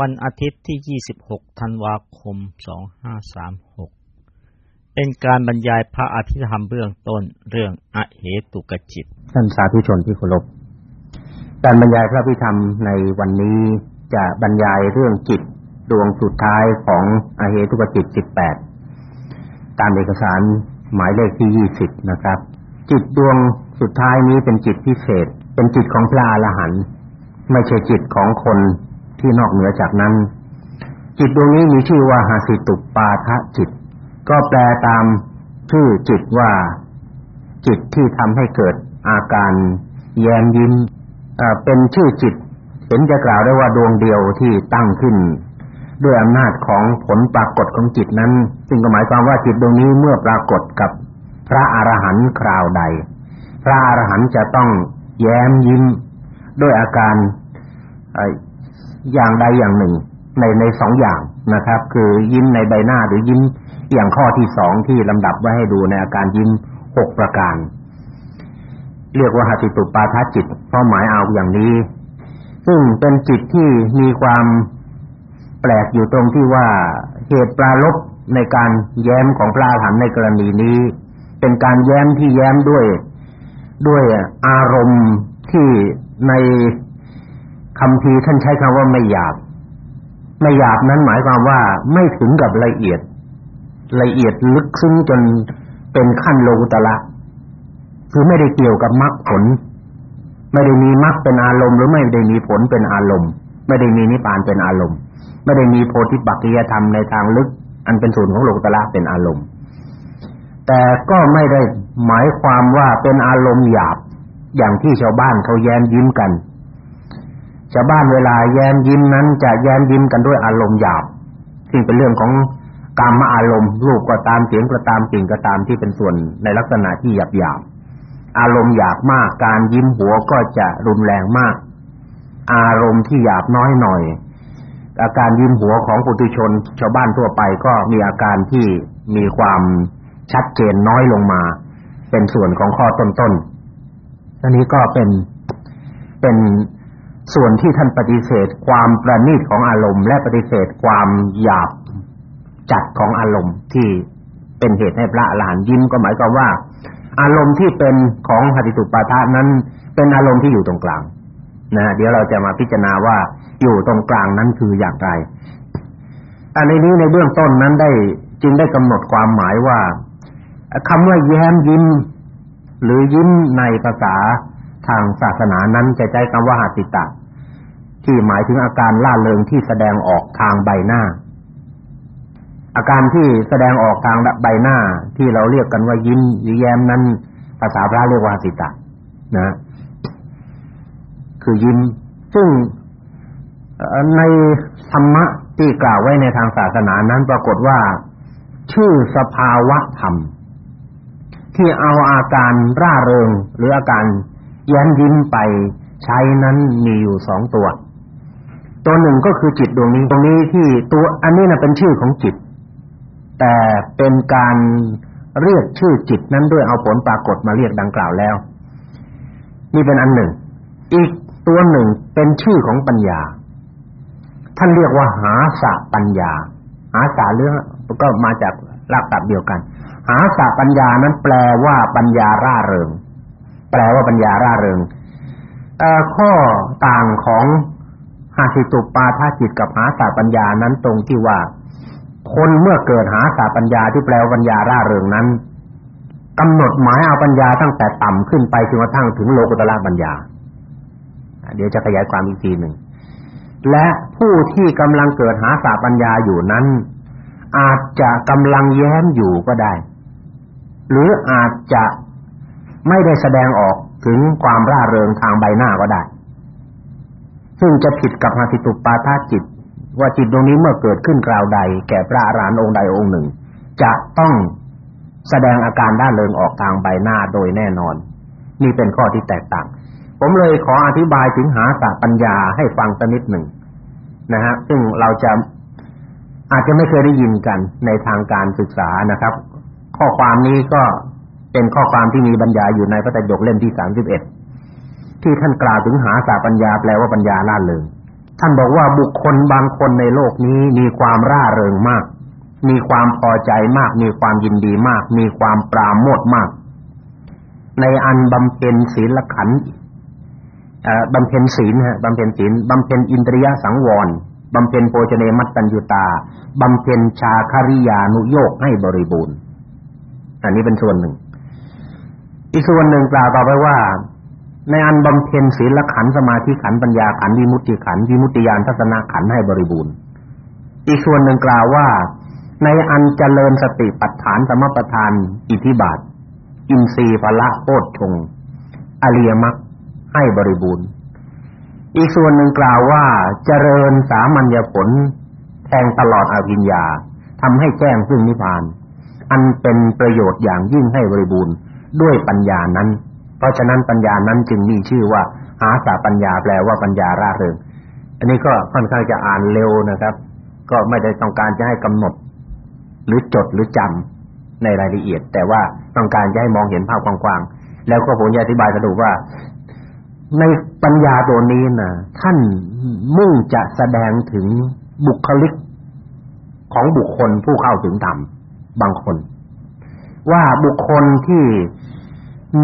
วันอาทิตย์ที่ 26 ธันวาคม 2536 เป็นการบรรยายพระอภิธรรมเบื้องต้นเรื่องอเหตุกจิต ท่านสาธุชนที่เคารพ การบรรยายพระอภิธรรมในวันนี้จะบรรยายเรื่องจิตดวงสุดท้ายของอเหตุกจิต 18 ตามเอกสารหมายเลขที่ 20 นะครับ จิตดวงสุดท้ายนี้เป็นจิตพิเศษ เป็นจิตของพระอรหันต์ไม่ใช่จิตของคน ที่นอกเหนือจากนั้น จิตดวงนี้มีชื่อว่าหาสิตุปาทะจิต ก็แปลตามชื่อจิตว่า จิตที่ทำให้เกิดอาการแย้มยิ้มเป็นชื่อจิต เห็นจะกล่าวได้ว่าดวงเดียวที่ตั้งขึ้น ด้วยอำนาจของผลปรากฏของจิตนั้นซึ่งก็หมายความว่าจิตดวงนี้เมื่อปรากฏกับพระอรหันต์คราวใด พระอรหันต์จะต้องแย้มยิ้มด้วยอาการ อย่างใดอย่างหนึ่ง ในในสองอย่างนะครับ คือยิ้มในใบหน้าหรือยิ้มอย่างข้อที่สองที่ลำดับไว้ให้ดูในอาการยิ้มหกประการ เรียกว่าหติตุปาทจิตเพราหมายเอาอย่างนี้ ซึ่งเป็นจิตที่มีความแปลกอยู่ตรงที่ว่าเหตุปราลบในการแย้มของพระอรหันต์ในกรณีนี้ เป็นการแย้มที่แย้มด้วยด้วยอารมณ์ที่ใน คำพีท่านใช้คำว่าไม่หยาบ ไม่หยาบนั้นหมายความว่าไม่ถึงกับละเอียด ละเอียดลึกซึ้งจนเป็นขั้นโลกุตละคือไม่ได้เกี่ยวกับมรรคผล ไม่ได้มีมรรคเป็นอารมณ์ หรือไม่ได้มีผลเป็นอารมณ์ ไม่ได้มีนิพพานเป็นอารมณ์ ไม่ได้มีโพธิปักขิยธรรมในทางลึก อันเป็นส่วนของโลกุตละเป็นอารมณ์ แต่ก็ไม่ได้หมายความว่าเป็นอารมณ์หยาบอย่างที่ชาวบ้านเขาแย้มยิ้มกัน ชาวบ้านเวลาแย้มยิ้มนั้นจะแย้มยิ้มกันด้วยอารมณ์หยาบซึ่เป็นเรื่องของกามอารมณ์รูปก็ตามเสียงก็ตามกลิ่นก็ตามที่เป็นส่วนในลักษณะที่หยาบหยาบอารมณ์หยาบมากการยิ้มหัวก็จะรุนแรงมาก อารมณ์ที่หยาบน้อยหน่อย อาการยิ้มหัวของปุถุชน ชาวบ้านทั่วไปก็มีอาการที่มีความชัดเจนน้อยลงมา เป็นส่วนของข้อต้นๆอันนี้ก็เป็นเป็น ส่วนที่ท่านปฏิเสธความประณีตของอารมณ์ และปฏิเสธความหยาบจัดของอารมณ์ที่เป็นเหตุให้พระอรหันต์ยิ้มก็หมายความว่า อารมณ์ที่เป็นของหติตุปาทะนั้น เป็นอารมณ์ที่อยู่ตรงกลางนะเดี๋ยวเราจะมาพิจารณาว่าอยู่ตรงกลางนั้นคืออย่างไรอันนี้ในเบื้องต้นนั้นได้จึงได้กำหนดความหมายว่าคำว่าแย้มยิ้ม หรือยิ้มในภาษาทางศาสนานั้นจะใช้คำว่าหติตะ ที่หมายถึงอาการล่าเริงที่แสดงออกทางใบหน้า อาการที่แสดงออกทางใบหน้าที่เราเรียกกันว่ายิ้มหรือแย้มนั้น ภาษาพระเรียกว่าสิตะนะคือยิ้ม ซึ่งในธรรมะที่กล่าวไว้ในทางศาสนานั้นปรากฏว่า ชื่อสภาวะธรรม ที่เอาอาการร่าเริงหรืออาการแย้มยิ้มไปใช้นั้นมีอยู่สองตัว ตัวหนึ่งก็คือจิตดวงนี้ตรงนี้ที่ตัวอันนี้นะเป็นชื่อของจิต แต่เป็นการเรียกชื่อจิตนั้นด้วยเอาผลปรากฏมาเรียกดังกล่าวแล้ว นี่เป็นอันหนึ่ง อีกตัวหนึ่งเป็นชื่อของปัญญา ท่านเรียกว่าหาสะปัญญา หาสะเรื่องก็มาจากรากศัพท์เดียวกัน หาสะปัญญานั้นแปลว่าปัญญาร่าเริง แปลว่าปัญญาร่าเริงเอ่อข้อต่างของ หาสิตุปาทาจิตกับหาสาปัญญานั้นตรงที่ว่า คนเมื่อเกิดหาสาปัญญาที่แปลปัญญาร่าเริงนั้นกำหนดหมายเอาปัญญาตั้งแต่ต่ำขึ้นไปจนกระทั่งถึงโลกุตละปัญญาเดี๋ยวจะขยายความอีกทีหนึ่งและผู้ที่กำลังเกิดหาสาปัญญาอยู่นั้น อาจจะกำลังแย้มอยู่ก็ได้ หรืออาจจะไม่ได้แสดงออกถึงความร่าเริงทางใบหน้าก็ได้ ซึ่งจะผิดกับหาติตุปาทาจิต ว่าจิตตรงนี้เมื่อเกิดขึ้นกล่าวใด แก่พระอรหันต์องค์ใดองค์หนึ่ง จะต้องแสดงอาการด้านเริงออกทางใบหน้าโดยแน่นอน นี่เป็นข้อที่แตกต่าง ผมเลยขออธิบายถึงหาสาปัญญาให้ฟังสักนิดหนึ่งนะฮะซึ่งเราจะอาจจะไม่เคยได้ยินกันในทางการศึกษานะครับ ข้อความนี้ก็เป็นข้อความที่มีบรรยายอยู่ในพระไตรปิฎกเล่มที่สามสิบเอ็ด ที่ท่านกล่าวถึงหาสาปัญญาแปลว่าปัญญาล่าเริงท่านบอกว่าบุคคลบางคนในโลกนี้มีความร่าเริงมาก มีความพอใจมาก มีความยินดีมาก มีความปราโมทย์มาก ในอันบำเพ็ญศีลขันธ์เอ่อบำเพ็ญศีลฮะบำเพ็ญศีลบำเพ็ญอินทรียสังวรบำเพ็ญโภชเนมัตตัญญูตาบำเพ็ญชาคริยานุโยกให้บริบูรณ์ อันนี้เป็นส่วนหนึ่ง อีกส่วนหนึ่งกล่าวต่อไปว่า ในอันบำเพ็ญศีลขันธ์สมาธิขันธ์ปัญญาขันธ์วิมุตติขันธ์วิมุตติญาณทัศนขันธ์ให้บริบูรณ์อีกส่วนหนึ่งกล่าวว่า ในอันเจริญสติปัฏฐานสมปัฏฐาน อิทธิบาท อินทรีย์พละโพชฌงค์อริยมรรคให้บริบูรณ์ อีกส่วนหนึ่งกล่าวว่า เจริญสามัญญผลแทงตลอดอวิญญาทำให้แจ้งซึ่งนิพพาน อันเป็นประโยชน์อย่างยิ่งให้บริบูรณ์ด้วยปัญญานั้น เพราะฉะนั้นปัญญานั้นจึงมีชื่อว่าหาสาปัญญาแปลว่าปัญญาร่าเริงอันนี้ก็ค่อนข้างจะอ่านเร็วนะครับ ก็ไม่ได้ต้องการจะให้กำหนด หรือจดหรือจำในรายละเอียด แต่ว่าต้องการจะให้มองเห็นภาพกว้างๆแล้วก็ผมจะอธิบายสรุปว่า ในปัญญาตัวนี้นะท่านมุ่งจะแสดงถึงบุคลิกของบุคคลผู้เข้าถึงธรรมบางคน ว่าบุคคลที่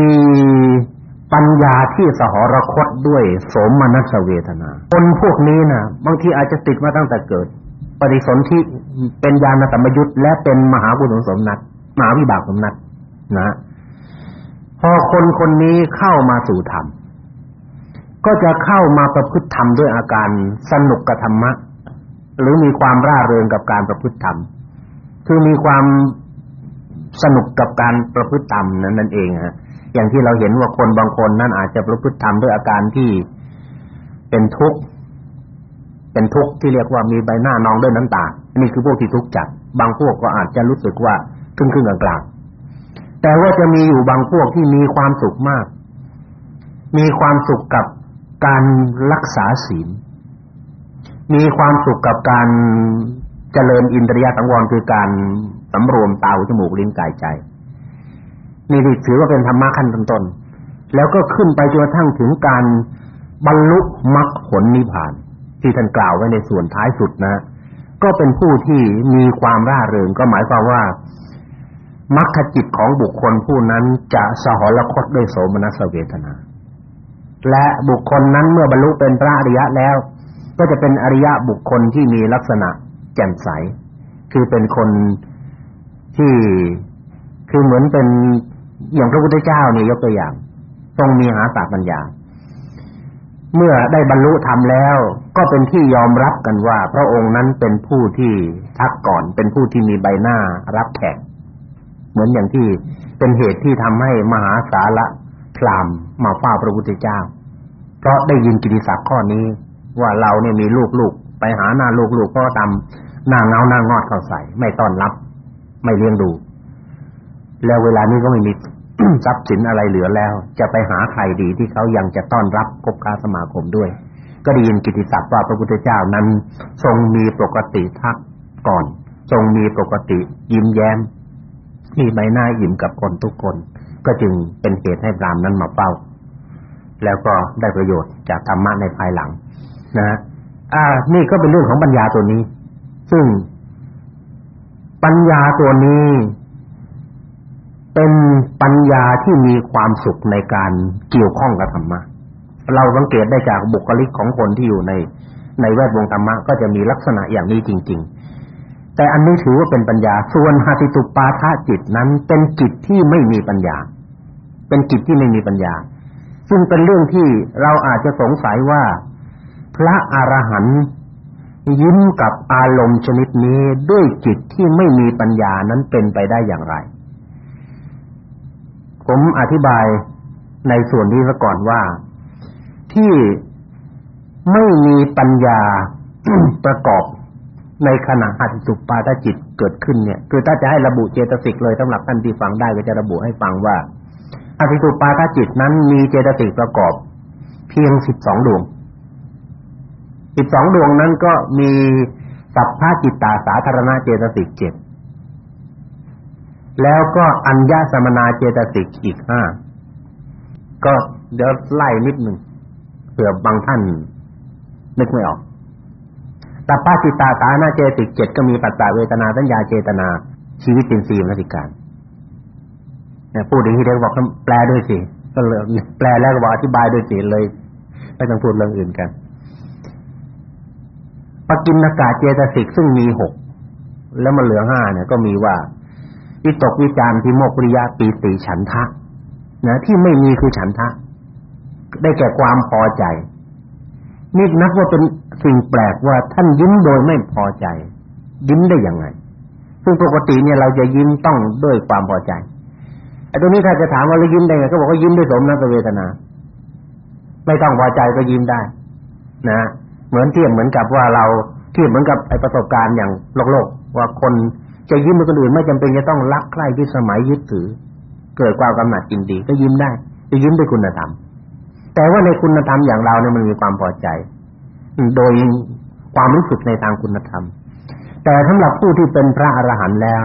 มีปัญญาที่สหรคตด้วยสมนัสเวทนา คนพวกนี้นะบางทีอาจจะติดมาตั้งแต่เกิด ปฏิสนธิเป็นญาณสัมยุตและเป็นมหาบุญสมนัตมหาวิบากสมนัตนะ พอคนคนนี้เข้ามาสู่ธรรม ก็จะเข้ามาประพฤติธรรมด้วยอาการสนุกกับธรรมะ หรือมีความร่าเริงกับการประพฤติธรรม คือมีความสนุกกับการประพฤติธรรมนั้นนั่นเองฮะ อย่างที่เราเห็นว่าคนบางคนนั้นอาจจะประพฤติธรรมด้วยอาการที่เป็นทุกข์เป็นทุกข์ที่เรียกว่ามีใบหน้านองด้วยน้ำตา นี่คือพวกที่ทุกข์จัด บางพวกก็อาจจะรู้สึกว่าครึ่งๆกลางๆแต่ว่าจะมีอยู่บางพวกที่มีความสุขมาก มีความสุขกับการรักษาศีล มีความสุขกับการเจริญอินทรียสังวรคือการสำรวมตาหูจมูกลิ้นกายใจ นี่ถือว่าเป็นธรรมะขั้นต้นๆแล้วก็ขึ้นไปจนกระทั่งถึงการบรรลุมรรคผลนิพพาน ที่ท่านกล่าวไว้ในส่วนท้ายสุดนะ ก็เป็นผู้ที่มีความร่าเริงก็หมายความว่ามรรคจิตของบุคคลผู้นั้นจะสหรคตด้วยโสมนัสเวทนา และบุคคลนั้นเมื่อบรรลุเป็นพระอริยะแล้ว ก็จะเป็นอริยะบุคคลที่มีลักษณะแจ่มใส คือเป็นคนที่คือเหมือนเป็น อย่างพระพุทธเจ้าเนี่ยยกตัวอย่างทรงมีหาสาปัญญา เมื่อได้บรรลุธรรมแล้ว ก็เป็นที่ยอมรับกันว่า พระองค์นั้นเป็นผู้ที่ทักก่อนเป็นผู้ที่มีใบหน้ารับแขกเหมือนอย่างที่เป็นเหตุที่ทำให้มหาสาระพรามมาเฝ้าพระพุทธเจ้า เพราะได้ยินกิติศัพท์ข้อนี้ ว่าเราเนี่ยมีลูกๆไปหาหน้าลูกๆพ่อตำหน้าเงาหน้างอดเข้าใส่ ไม่ต้อนรับ ไม่เลี้ยงดู แล้วเวลานี้ก็ไม่มีทรัพย์สินอะไรเหลือแล้ว จะไปหาใครดีที่เขายังจะต้อนรับคบค้าสมาคมด้วย ก็ได้ยินกิติศัพท์ว่าพระพุทธเจ้านั้น ทรงมีปกติทักก่อน ทรงมีปกติยิ้มแย้ม มีใบหน้ายิ้มกับคนทุกคน ก็จึงเป็นเหตุให้พรามนั้นมาเป้า แล้วก็ได้ประโยชน์จากธรรมะในภายหลัง นะอ่า นี่ก็เป็นเรื่องของปัญญาตัวนี้ ซึ่งปัญญาตัวนี้ เป็นปัญญาที่มีความสุขในการเกี่ยวข้องกับธรรมะเราสังเกตได้จากบุคลิกของคนที่อยู่ในในแวดวงธรรมะก็จะมีลักษณะอย่างนี้จริง ๆ แต่อันนี้ถือว่าเป็นปัญญา ส่วนหติตุปาทะจิตนั้นเป็นจิตที่ไม่มีปัญญา เป็นจิตที่ไม่มีปัญญา ซึ่งเป็นเรื่องที่เราอาจจะสงสัยว่า พระอรหันต์ยิ้มกับอารมณ์ชนิดนี้ด้วยจิตที่ไม่มีปัญญานั้นเป็นไปได้อย่างไร ผมอธิบายในส่วนนี้ซะก่อนว่า ที่ไม่มีปัญญาประกอบในขณะหัตถุปาทจิตเกิดขึ้นเนี่ย คือถ้าจะให้ระบุเจตสิกเลยสำหรับท่านที่ฟังได้ก็จะระบุให้ฟังว่าอภิตุปาทจิตนั้นมีเจตสิกประกอบ เพียงสิบสองดวงสิบสองดวงนั้นก็มีสัพพะจิตตาสาธารณเจตสิกเจ็ด แล้วก็อัญญสมนาเจตสิกอีกห้าก็เดี๋ยวไล่นิดหนึ่งเผื่อบางท่านนึกไม่ออกตัปปะจิตตาสานาเจติกเจ็ดก็มีปัจจเวทนาสัญญาเจตนา ชีวิตเป็นสี่มรติการเนี่ยพูดอย่างนี้เดี๋ยวบอกแปลด้วยสิก็เลยแปลแล้วก็บอกอธิบายด้วยสิเลยไม่ต้องพูดเรื่องอื่นกันปกินากาเจตสิกซึ่งมีหกแล้วมันเหลือห้าเนี่ยก็มีว่า วิตกวิจารทิโมกปริยาปีติฉันทะนะที่ไม่มีคือฉันทะ ได้แก่ความพอใจ นี่นับว่าเป็นสิ่งแปลกว่าท่านยิ้มโดยไม่พอใจ ยิ้มได้ยังไงซึ่งปกติเนี่ยเราจะยิ้มต้องด้วยความพอใจไอ้ตรงนี้ถ้าจะถามว่าเรายิ้มได้ไงก็บอกว่ายิ้มด้วยสมนัสเวทนา ไม่ต้องพอใจก็ยิ้มได้ นะเหมือนเทียบเหมือนกับว่าเราเทียบเหมือนกับไอ้ประสบการณ์อย่างโลกโลกว่าคน จะยิ้มกับคนอื่นไม่จำเป็นจะต้องรักใคร่ที่สมัยยึดถือ เกิดความกำหนัดยินดีก็ยิ้มได้จะยิ้มด้วยคุณธรรม แต่ว่าในคุณธรรมอย่างเราเนี่ยมันมีความพอใจ โดยความรู้สึกในทางคุณธรรม แต่สำหรับผู้ที่เป็นพระอรหันต์แล้ว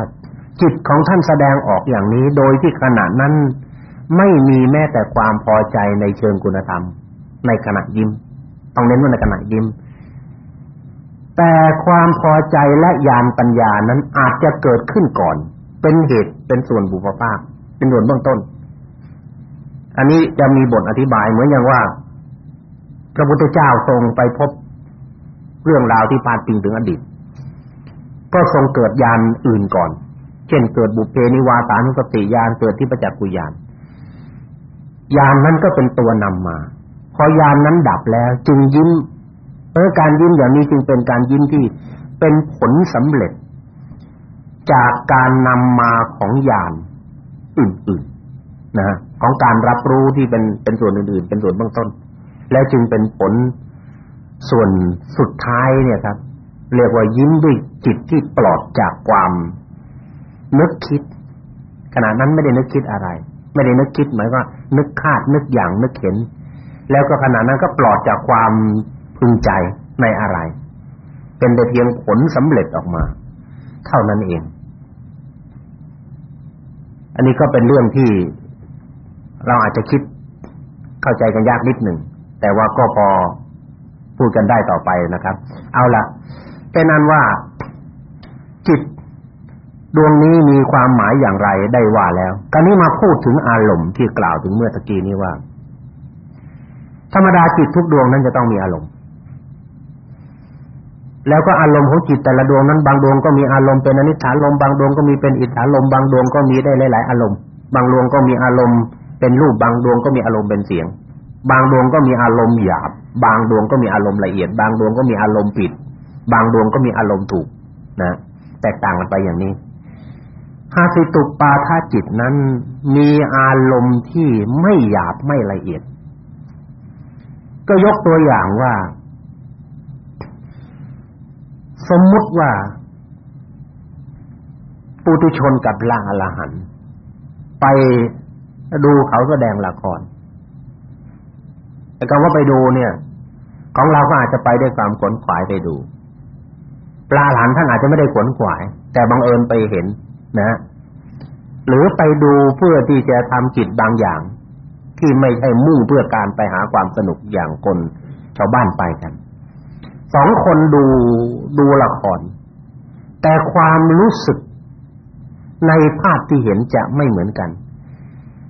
จิตของท่านแสดงออกอย่างนี้ โดยที่ขณะนั้นไม่มีแม้แต่ความพอใจในเชิงคุณธรรม ในขณะยิ้มต้องเน้นว่าในขณะยิ้ม แต่ความพอใจและญาณปัญญานั้นอาจจะเกิดขึ้นก่อน เป็นเหตุเป็นส่วนบุพภาคเป็นส่วนเบื้องต้น อันนี้จะมีบทอธิบายเหมือนอย่างว่า พระพุทธเจ้าทรงไปพบเรื่องราวที่พาดพิงถึงอดีต ก็ทรงเกิดญาณอื่นก่อน เช่นเกิดบุพเพนิวาสานุสติญาณเกิดที่ประจักษ์กุญาณญาณนั้นก็เป็นตัวนำมา พอยานนั้นดับแล้ว จึงยิ้ม เออการยิ้มอย่างนี้จึงเป็นการยิ้มที่เป็นผลสำเร็จ จากการนำมาของญาณอื่นๆนะของการรับรู้ที่เป็นเป็นส่วนอื่นๆ เป็นส่วนเบื้องต้น แล้วจึงเป็นผลส่วนสุดท้ายเนี่ยครับ เรียกว่ายิ้มด้วยจิตที่ปลอดจากความนึกคิด ขณะนั้นไม่ได้นึกคิดอะไร ไม่ได้นึกคิดหมายว่า นึกคาดนึกอย่างนึกเห็น แล้วก็ขณะนั้นก็ปลอดจากความ พึงใจในอะไร เป็นแต่เพียงผลสำเร็จออกมา เท่านั้นเอง อันนี้ก็เป็นเรื่องที่เราอาจจะคิดเข้าใจกันยากนิดหนึ่ง แต่ว่าก็พอพูดกันได้ต่อไปนะครับ เอาละเป็นนั้นว่าจิตดวงนี้มีความหมายอย่างไรได้ว่าแล้วคราวนี้มาพูดถึงอารมณ์ที่กล่าวถึงเมื่อตะกี้นี้ว่า ธรรมดาจิตทุกดวงนั้นจะต้องมีอารมณ์ แล้วก็อารมณ์ของจิตแต่ละดวงนั้นบางดวงก็มีอารมณ์เป็นอนิจจารมบางดวงก็มีเป็นอิทธารมบางดวงก็มีได้หลาย ๆ อารมณ์ บางดวงก็มีอารมณ์เป็นรูปบางดวงก็มีอารมณ์เป็นเสียง บางดวงก็มีอารมณ์หยาบ บางดวงก็มีอารมณ์ละเอียด บางดวงก็มีอารมณ์ผิด บางดวงก็มีอารมณ์ถูกนะแตกต่างกันไปอย่างนี้หาสิตุปาทาจิตนั้นมีอารมณ์ที่ไม่หยาบไม่ละเอียด ก็ยกตัวอย่างว่า สมมุติว่าปุถุชนกับลาอรหันไปดูเขาแสดงละครแต่คำว่าไปดูเนี่ย ของเราก็อาจจะไปด้วยความขนขวายไปดู ปลาหลานท่านอาจจะไม่ได้ขนขวาย แต่บังเอิญไปเห็นนะหรือไปดูเพื่อที่จะทำกิจบางอย่าง ที่ไม่ใช่มุ่งเพื่อการไปหาความสนุกอย่างคนชาวบ้านไปกัน สองคนดูดูละคร แต่ความรู้สึกในภาพที่เห็นจะไม่เหมือนกัน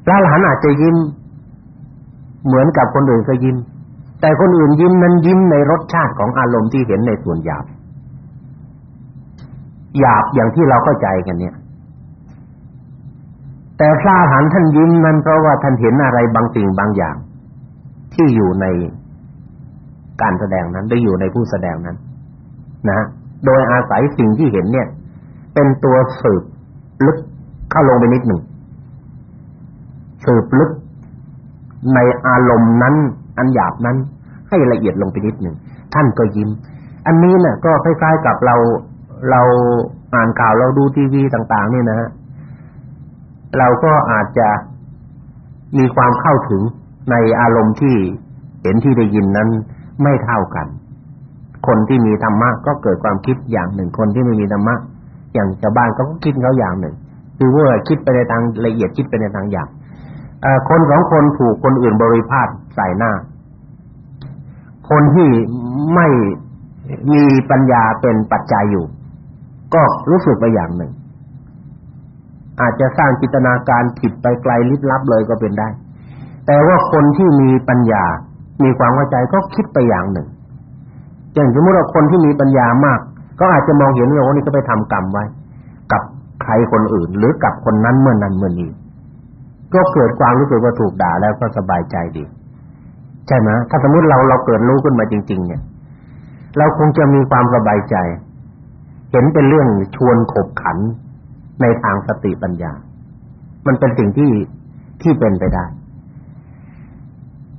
พระหลานอาจจะยิ้ม เหมือนกับคนอื่นก็ยิ้ม แต่คนอื่นยิ้มนั้นยิ้มในรสชาติของอารมณ์ที่เห็นในส่วนหยาบหยาบอย่างที่เราเข้าใจกันเนี่ย แต่พระอรหันต์ท่านยิ้มนั้นเพราะว่าท่านเห็นอะไรบางสิ่งบางอย่าง ที่อยู่ใน การแสดงนั้นได้อยู่ในผู้แสดงนั้น นะ โดยอาศัยสิ่งที่เห็นเนี่ย เป็นตัวสืบลึกเข้าลงไปนิดหนึ่งสืบลึกในอารมณ์นั้น อันหยาบนั้น ให้ละเอียดลงไปนิดหนึ่งท่านก็ยิ้ม อันนี้เนี่ยก็คล้ายๆกับเราเราอ่านข่าวเราดูทีวีต่าง ๆ นี่นะฮะเราก็อาจจะมีความเข้าถึงในอารมณ์ที่เห็นที่ได้ยินนั้น ไม่เท่ากัน คนที่มีธรรมะก็เกิดความคิดอย่างหนึ่ง คนที่ไม่มีธรรมะอย่างชาวบ้านก็คิดเขาอย่างหนึ่ง คือว่าคิดไปในทางละเอียดคิดไปในทางอย่างคนสองคนถูกคนอื่นบริพาทใส่หน้า คนที่ไม่มีปัญญาเป็นปัจจัยอยู่ ก็รู้สึกไปอย่างหนึ่ง อาจจะสร้างจินตนาการผิดไปไกลลิบลับเลยก็เป็นได้ แต่ว่าคนที่มีปัญญา มีความเข้าใจก็คิดไปอย่างหนึ่ง อย่างสมมติว่าคนที่มีปัญญามาก ก็อาจจะมองเห็นว่าโอ้นี่ก็ไปทำกรรมไว้ กับใครคนอื่น หรือกับคนนั้นเมื่อนั้นเมื่อนี้ก็เกิดความรู้สึกว่าถูกด่าแล้วก็สบายใจดีใช่ไหมถ้าสมมติเราเราเกิดรู้ขึ้นมาจริง ๆ เนี่ย เราคงจะมีความสบายใจ เห็นเป็นเรื่องชวนขบขันในทางสติปัญญา มันเป็นสิ่งที่ที่เป็นไปได้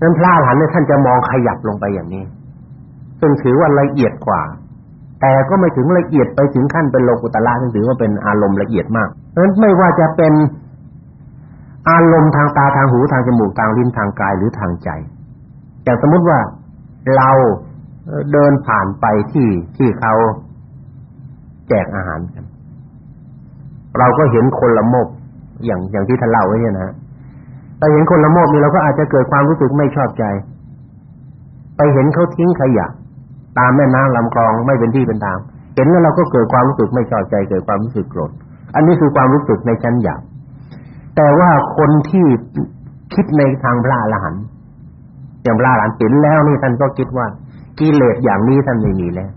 นั้นพระอรหันต์เนี่ยท่านจะมองขยับลงไปอย่างนี้ซึ่งถือว่าละเอียดกว่า แต่ก็ไม่ถึงละเอียดไปถึงขั้นเป็นโลกุตละซึ่งถือว่าเป็นอารมณ์ละเอียดมากเพราะฉะนั้นไม่ว่าจะเป็นอารมณ์ทางตาทางหูทางจมูกทางลิ้นทางกายหรือทางใจอย่างสมมติว่าเราเดินผ่านไปที่ที่เขาแจกอาหารกัน เราก็เห็นคนละโมบอย่างอย่างที่ท่านเล่าไว้เนี่ยนะ แต่เห็นคนละโมบนี่เราก็อาจจะเกิดความรู้สึกไม่ชอบใจ ไปเห็นเขาทิ้งขยะตามแม่น้ำลำคลองไม่เป็นที่เป็นทาง เห็นแล้วเราก็เกิดความรู้สึกไม่ชอบใจ เกิดความรู้สึกโกรธ อันนี้คือความรู้สึกในชั้นหยาบแต่ว่าคนที่คิดในทางพระอรหันต์อย่างพระอรหันต์เห็นแล้วนี่ท่านก็คิดว่ากิเลสอย่างนี้ท่านไม่มีแล้ว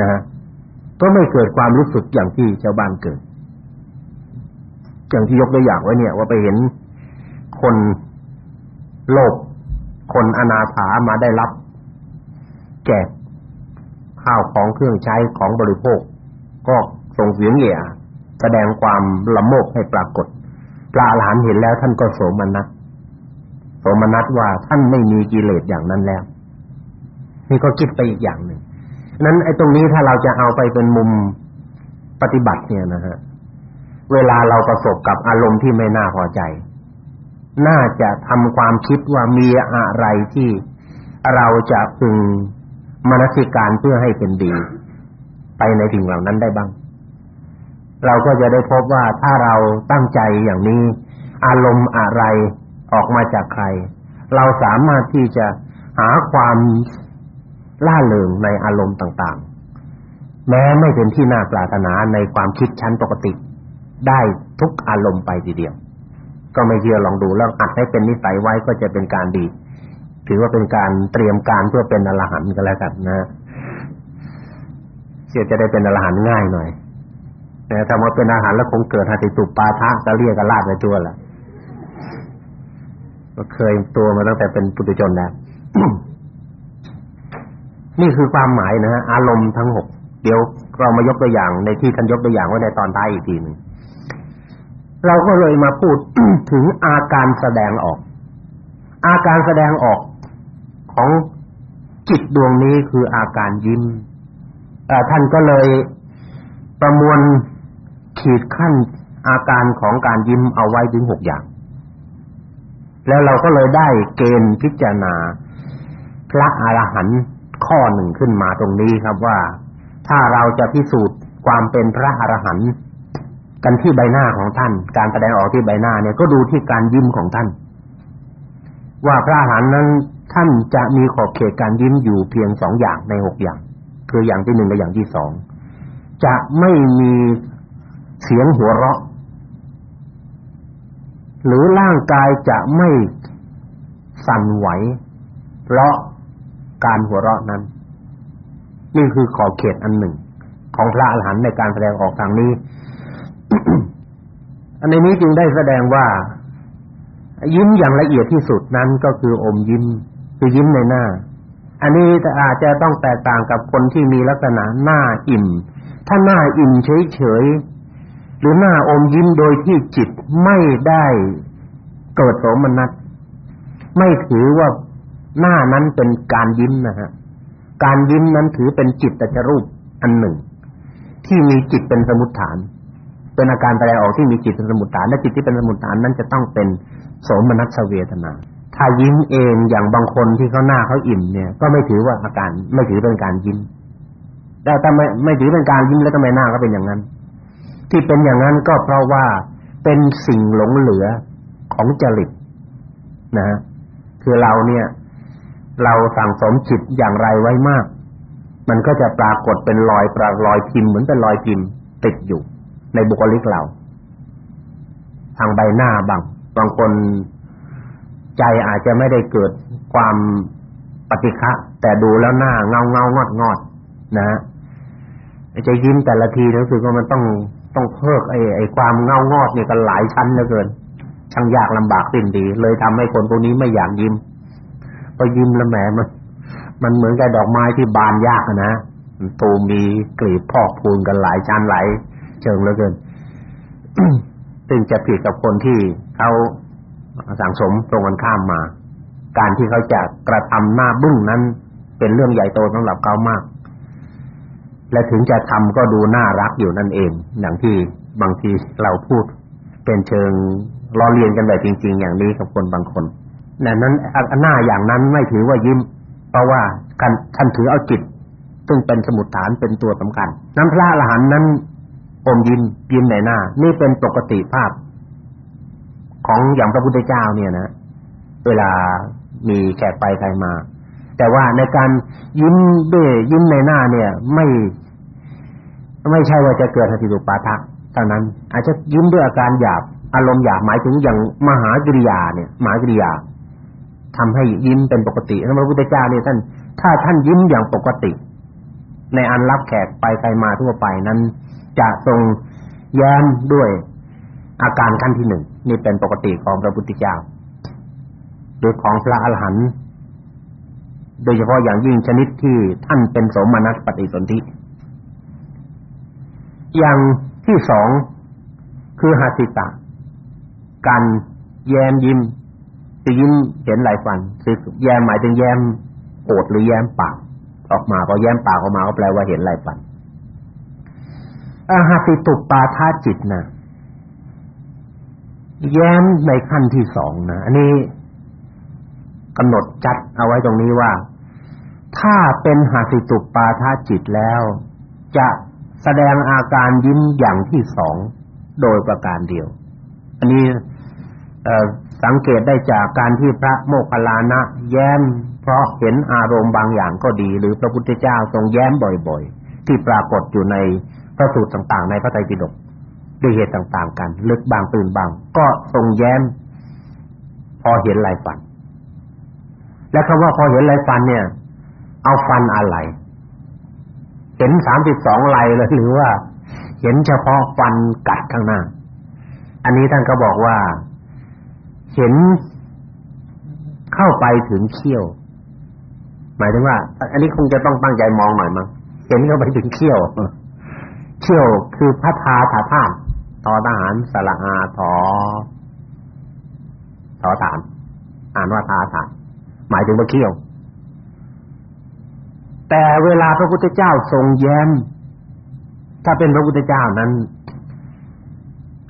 นะฮะก็ไม่เกิดความรู้สึกอย่างที่ชาวบ้านเกิดอย่างที่ยกตัวอย่างไว้เนี่ย ว่าไปเห็น คนโลภคนอนาถามาได้รับแจกข้าวของเครื่องใช้ของบริโภค ก็ส่งเสียงเหี่ยแสดงความละโมบให้ปรากฏพระอรหันต์เห็นแล้วท่านก็โสมนัสโสมนัสว่าท่านไม่มีกิเลสอย่างนั้นแล้ว นี่ก็คิดไปอีกอย่างหนึ่งนั้นไอ้ตรงนี้ถ้าเราจะเอาไปเป็นมุมปฏิบัติเนี่ยนะฮะเวลาเราประสบกับอารมณ์ที่ไม่น่าพอใจ น่าจะทำความคิดว่ามีอะไรที่เราจะพึงมนสิการเพื่อให้เป็นดี ไปในสิ่งเหล่านั้นได้บ้าง เราก็จะได้พบว่าถ้าเราตั้งใจอย่างนี้ อารมณ์อะไรออกมาจากใคร เราสามารถที่จะหาความล่าเริงในอารมณ์ต่าง ๆ แม้ไม่เป็นที่น่าปรารถนาในความคิดชั้นปกติ ได้ทุกอารมณ์ไปทีเดียว ก็ไม่เชื่อลองดูแล้วอัดให้เป็นนิสัยไว้ก็จะเป็นการดี ถือว่าเป็นการเตรียมการเพื่อเป็นอรหันต์ก็แล้วกันนะเสียจะได้เป็นอรหันต์ง่ายหน่อย แต่ถ้าว่าเป็นอาหารแล้วคงเกิดหติตุปาทะจะเรียกกันลาดไปตัวละก็เคยตัวมาตั้งแต่เป็นปุถุชนแล้วนี่คือความหมายนะฮะอารมณ์ทั้งหกเดี๋ยวเรามายกตัวอย่างในที่ท่านยกตัวอย่างไว้ในตอนท้ายอีกทีหนึ่ง เราก็เลยมาพูดถึงอาการแสดงออก อาการแสดงออกของจิตดวงนี้คืออาการยิ้มท่านก็เลยประมวลขีดขั้นอาการของการยิ้มเอาไว้ถึงหกอย่าง แล้วเราก็เลยได้เกณฑ์พิจารณาพระอรหันต์ข้อหนึ่งขึ้นมาตรงนี้ครับว่า ถ้าเราจะพิสูจน์ความเป็นพระอรหันต์ กันที่ใบหน้าของท่าน การแสดงออกที่ใบหน้าเนี่ยก็ดูที่การยิ้มของท่าน ว่าพระอรหันต์นั้นท่านจะมีขอบเขตการยิ้มอยู่เพียงสองอย่างในหกอย่าง คืออย่างที่หนึ่งและอย่างที่สองจะไม่มีเสียงหัวเราะ หรือร่างกายจะไม่สั่นไหว เพราะการหัวเราะนั้น นี่คือขอบเขตอันหนึ่ง ของพระอรหันต์ในการแสดงออกทางนี้ อันนี้จึงได้แสดงว่า ยิ้มอย่างละเอียดที่สุดนั้นก็คืออมยิ้มคือยิ้มในหน้า อันนี้อาจจะต้องแตกต่างกับคนที่มีลักษณะหน้าอิ่ม ถ้าหน้าอิ่มเฉยๆหรือหน้าอมยิ้มโดยที่จิตไม่ได้เกิดโสมนัสไม่ถือว่าหน้านั้นเป็นการยิ้มนะฮะการยิ้มนั้นถือเป็นจิตตจรูปอันหนึ่ง ที่มีจิตเป็นสมุทฐาน เป็นอาการแสดงออกที่มีจิตเป็นสมุทฐานและจิตที่เป็นสมุทฐานนั้นจะต้องเป็นโสมนัสเวทนาถ้ายิ้มเองอย่างบางคนที่เขาหน้าเขาอิ่มเนี่ย ก็ไม่ถือว่าอาการไม่ถือเป็นการยิ้มแต่ถ้าไมไม่ถือเป็นการยิ้มแล้วทำไมหน้าก็เป็นอย่างนั้น ที่เป็นอย่างนั้นก็เพราะว่าเป็นสิ่งหลงเหลือของจริตนะคือเราเนี่ย เราสั่งสมจิตอย่างไรไว้มาก มันก็จะปรากฏเป็นรอยปรารอยพิมพ์เหมือนเป็นรอยพิมพ์ติดอยู่ ในบุคลิกเราทางใบหน้าบางบางคนใจอาจจะไม่ได้เกิดความปฏิฆะแต่ดูแล้วหน้าเงาเงางอดงอดนะจะยิ้มแต่ละทีรู้สึกว่ามันต้องต้องเพิกไอ้ไอ้ความเงางอดเนี่ยกันหลายชั้นเหลือเกินช่างยากลำบากสิ้นดี เลยทำให้คนพวกนี้ไม่อยากยิ้มพอยิ้มแล้วแหมมันมันเหมือนกับดอกไม้ที่บานยากนะตูมีกลีบพอกพูนกันหลายชั้นหลาย เชิงเหลือเกินซึ่งจะผิดกับคนที่เขาสังสมตรงกันข้ามมา การที่เขาจะกระทำหน้าบึ้งนั้น เป็นเรื่องใหญ่โตสำหรับเขามาก และถึงจะทำก็ดูน่ารักอยู่นั่นเองอย่างที่บางทีเราพูด เป็นเชิงล้อเลียนกันแบบจริง ๆ อย่างนี้กับคนบางคนแต่นั้นหน้าอย่างนั้นไม่ถือว่ายิ้ม เพราะว่าการท่านถือเอาจิตซึ่งเป็นสมุดฐานเป็นตัวสำคัญ นั้นพระอรหันต์นั้น อมยิ้มยิ้มในหน้า นี่เป็นปกติภาพ ของอย่างพระพุทธเจ้าเนี่ยนะ เวลามีแขกไปใครมา แต่ว่าในการยิ้มด้วยยิ้มในหน้าเนี่ย ไม่ ไม่ใช่ว่าจะเกิดสติสุปาทะเท่านั้น อาจจะยิ้มด้วยอาการหยาบ อารมณ์หยาบหมายถึงอย่างมหากริยาเนี่ยมหากริยาทำให้ยิ้มเป็นปกติแล้วพระพุทธเจ้าเนี่ยท่าน ถ้าท่านยิ้มอย่างปกติ ในอันรับแขกไปใครมาทั่วไปนั้น จะทรงแย้มด้วยอาการขั้นที่หนึ่งนี่เป็นปกติของพระพุทธเจ้าหรือของพระอรหันต์โดยเฉพาะอย่างยิ่งชนิดที่ท่านเป็นสมนัสปฏิสนธิอย่างที่สองคือหาสิตะการแย้มยิ้มจะยิ้มเห็นหลายฟันคือแย้มหมายถึงแย้มโกรธหรือแย้มปาก ออกมาพอแย้มปากออกมาก็แปลว่าเห็นลายฟันอาหาติตุปาทาจิตนะแย้มในขั้นที่สองนะอันนี้กำหนดจัดเอาไว้ตรงนี้ว่า ถ้าเป็นหาสิตุปาทาจิตแล้ว จะแสดงอาการยิ้มอย่างที่สองโดยประการเดียว อันนี้ สังเกตได้จากการที่พระโมคคัลลานะแย้ม เพราะเห็นอารมณ์บางอย่างก็ดี หรือพระพุทธเจ้าทรงแย้มบ่อยๆ ที่ปรากฏอยู่ในพระสูตรต่างๆ ในพระไตรปิฎกด้วยเหตุต่างๆ กันลึกบางตื่นบาง ก็ทรงแย้ม พอเห็นลายฟัน และคำว่าพอเห็นลายฟันเนี่ย เอาฟันอะไร เห็นสามสิบสองลายเลยหรือว่า เห็นเฉพาะฟันกัดข้างหน้า อันนี้ท่านก็บอกว่า เห็นเข้าไปถึงเขี้ยว หมายถึงว่า อันนี้คงจะต้องตั้งใจมองหน่อยมั้งเห็นเข้าไปถึงเขี้ยวเขี้ยวคือพัทาถาธาตุทอทหารสระอาทอทอฐานอ่านว่าทาฐานหมายถึงว่าเขี้ยว แต่เวลาพระพุทธเจ้าทรงแย้มถ้าเป็นพระพุทธเจ้านั้น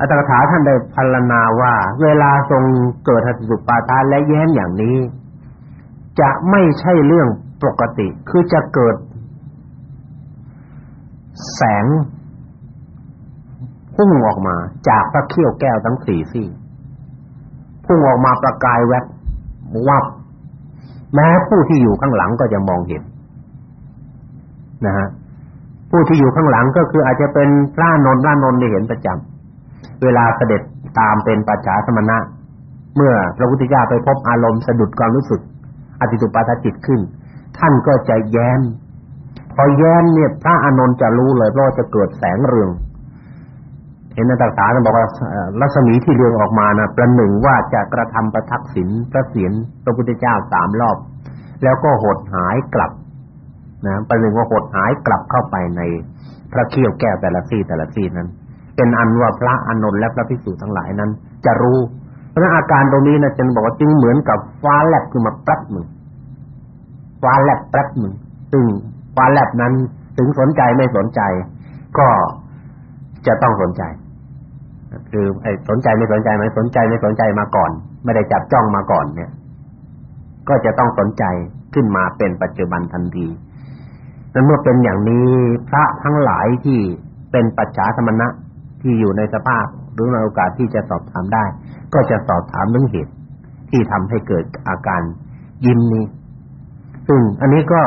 อัตถกถาท่านได้พรรณนาว่า เวลาทรงเกิดหัตสุปาทานและแย้มอย่างนี้ จะไม่ใช่เรื่องปกติ คือจะเกิด แสงพุ่งออกมา จากพระเขี้ยวแก้วทั้งสี่ซี่พุ่งออกมาประกายแวบวับแม้ผู้ที่อยู่ข้างหลังก็จะมองเห็นนะฮะผู้ที่อยู่ข้างหลังก็คืออาจจะเป็นพระนนท์พระนนท์ได้เห็นประจำ เวลาเสด็จตามเป็นปัจฉาสมณะ เมื่อพระพุทธเจ้าไปพบอารมณ์สะดุดความรู้สึก อติตุปาทจิตขึ้น ท่านก็จะแย้ม พอแย้มเนี่ยพระอานนท์จะรู้เลยเพราะจะเกิดแสงเรืองเห็นนักศึกษาบอกว่ารัศมีที่เรืองออกมานะประหนึ่งว่าจะกระทำประทักษิณพระเศียรพระพุทธเจ้าสามรอบ แล้วก็หดหายกลับนะประหนึ่งว่าหดหายกลับเข้าไปในพระเขี้ยวแก้วแต่ละซี่แต่ละซี่นั้น เป็นอันว่าพระอานนท์และพระภิกษุทั้งหลายนั้น จะรู้ เพราะอาการตรงนี้นะจึงบอกว่าจึงเหมือนกับฟ้าแลบขึ้นมาแป๊บหนึ่งฟ้าแลบแป๊บหนึ่งซึ่งฟ้าแลบนั้นถึงสนใจไม่สนใจ ก็จะต้องสนใจคือไอ้สนใจไม่สนใจไหมสนใจไม่สนใจมาก่อน ไม่ได้จับจ้องมาก่อน เนี่ย ก็จะต้องสนใจขึ้นมาเป็นปัจจุบันทันทีนั้นเมื่อเป็นอย่างนี้พระทั้งหลายที่เป็นปัจฉาธรรมณะ ที่อยู่ในสภาพหรือในโอกาสที่จะสอบถามได้ ก็จะสอบถามเรื่องเหตุที่ทำให้เกิดอาการยิ้มนี้ ซึ่งอันนี้ก็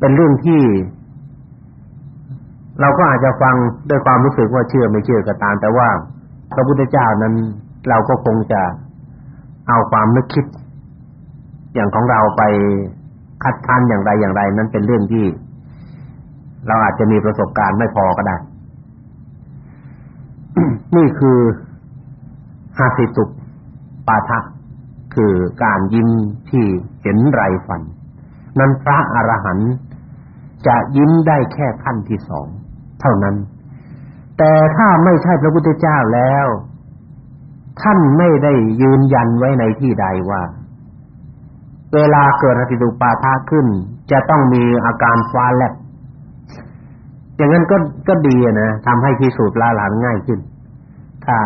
เป็นเรื่องที่ เราก็อาจจะฟังด้วยความรู้สึกว่าเชื่อไม่เชื่อก็ตาม แต่ว่าพระพุทธเจ้านั้น เราก็คงจะเอาความนึกคิด อย่างของเราไปคัดค้านอย่างไรอย่างไร นั้นเป็นเรื่องที่ เราอาจจะมีประสบการณ์ไม่พอก็ได้ นี่คือหาสิตุปาทะคือการยิ้มที่เห็นไรฟัน นั้นพระอรหันต์จะยิ้มได้แค่ขั้นที่สองเท่านั้น แต่ถ้าไม่ใช่พระพุทธเจ้าแล้ว ท่านไม่ได้ยืนยันไว้ในที่ใดว่า เวลาเกิดอติตุปาทะขึ้น จะต้องมีอาการฟ้าแลบ อย่างนั้นก็ก็ดีนะทำให้พิสูจน์ลาหลานง่ายขึ้น ถ้า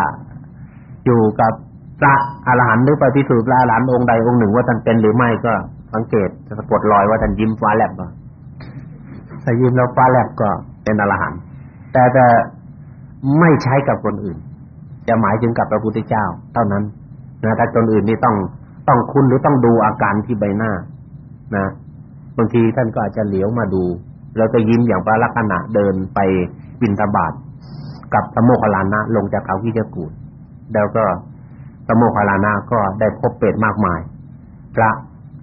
อยู่กับพระอรหันต์หรือปฏิสูจน์พระอรหันต์องค์ใดองค์หนึ่งว่าท่านเป็นหรือไม่ก็สังเกตสะกดรอยว่าท่านยิ้มฟ้าแลบบ่ถ้ายิ้มแล้วฟ้าแลบก็เป็นอรหันต์แต่แต่ไม่ใช้กับคนอื่น จะหมายถึงกับพระพุทธเจ้า เท่านั้นนะแต่คนอื่นนี่ต้องต้องคุณหรือต้องดูอาการที่ใบหน้า นะบางทีท่านก็อาจจะเหลียวมาดู แล้วก็ยิ้มอย่างพระลักษณะเดินไปบิณฑบาตกับพระโมคคัลลานะลงจากเขาวิจกูฏแล้วก็พระโมคคัลลานะก็ได้พบเปรตมากมาย พระ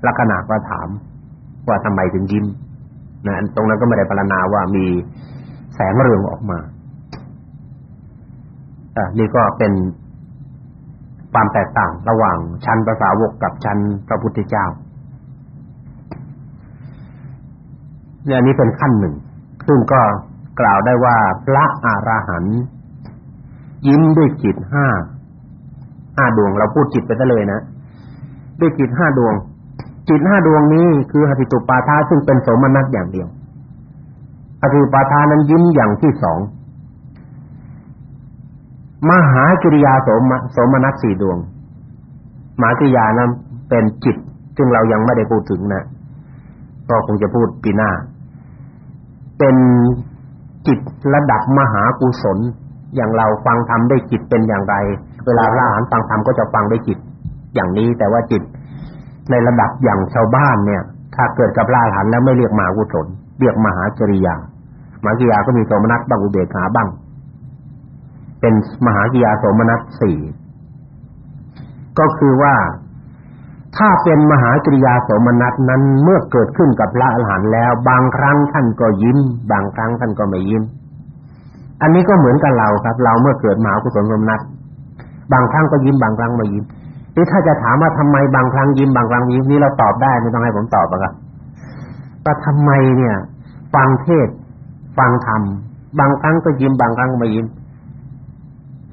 ลักษณะก็ถามว่าทำไมถึงยิ้มนะตรงนั้นก็ไม่ได้พรรณนาว่ามีแสงเรืองออกมาอ่านี่ก็เป็นความแตกต่างระหว่างชั้นภาษาวกกับชั้นพระพุทธเจ้า เนี่ยนี้เป็นขั้นหนึ่งซึ่งก็กล่าวได้ว่าพระอรหันต์ยิ้มด้วยจิตห้าห้าดวง เราพูดจิตไปซะเลยนะด้วยจิตห้าดวง จิตห้าดวงนี้คือหติตุปาทาซึ่งเป็นโสมนัสอย่างเดียวหติตุปาทานั้นยิ้มอย่างที่สองมหากิริยาโสมโสมนัสสี่ดวงมหากิริยานั้นเป็นจิต ซึ่งเรายังไม่ได้พูดถึงนะก็คงจะพูดปีหน้า เป็นจิตระดับมหากุศล อย่างเราฟังธรรมได้จิตเป็นอย่างไร เวลาพระอรหันต์ฟังธรรมก็จะฟังได้จิตอย่างนี้ แต่ว่าจิตในระดับอย่างชาวบ้านเนี่ย ถ้าเกิดกับพระอรหันต์แล้วไม่เรียกมหากุศลเรียกมหาจริยามหากิริยาก็มีโสมนัสบ้างอุเบกขาบ้าง เป็นมหากิยาโสมนัสสี่ก็คือว่า ถ้าเป็นมหากริยาโสมนัสนั้นเมื่อเกิดขึ้นกับพระอรหันต์แล้ว บางครั้งท่านก็ยิ้ม บางครั้งท่านก็ไม่ยิ้ม อันนี้ก็เหมือนกับเราครับ เราเมื่อเกิดมหากุศลสมนัสบางครั้งก็ยิ้มบางครั้งไม่ยิ้มนี่ถ้าจะถามว่าทำไมบางครั้งยิ้มบางครั้งยิ้มนี่เราตอบได้ไม่ต้องให้ผมตอบหรอกครับว่าทำไมเนี่ย ฟังเทศฟังธรรมบางครั้งก็ยิ้มบางครั้งไม่ยิ้ม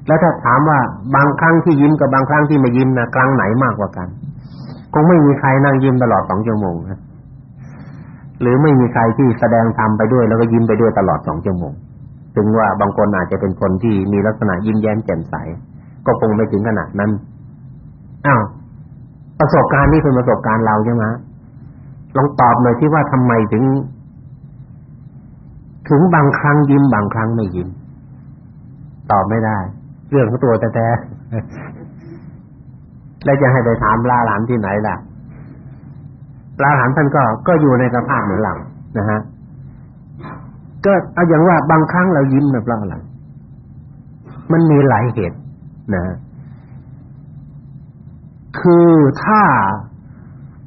แล้วถ้าถามว่าบางครั้งที่ยิ้มกับบางครั้งที่ไม่ยิ้มนะครั้งไหนมากกว่ากัน คงไม่มีใครนั่งยิ้มตลอดสองชั่วโมงนะหรือไม่มีใครที่แสดงธรรมไปด้วยแล้วก็ยิ้มไปด้วยตลอดสองชั่วโมงถึงว่าบางคนอาจจะเป็นคนที่มีลักษณะยิ้มแย้มแจ่มใส ก็คงไม่ถึงขนาดนั้นอ้าวประสบการณ์นี่เป็นประสบการณ์เราใช่ไหมลองตอบหน่อยที่ว่าทำไมถึง ถึงบางครั้งยิ้มบางครั้งไม่ยิ้ม ตอบไม่ได้ เรื่องของตัวแต่แต่ แล้วจะให้ไปถามลาหลานที่ไหนล่ะลาหลานท่านก็ก็อยู่ในสภาพเหมือนเรานะฮะก็เอาอย่างว่าบางครั้งเรายิ้มนะเพราะอะไรมันมีหลายเหตุนะคือถ้า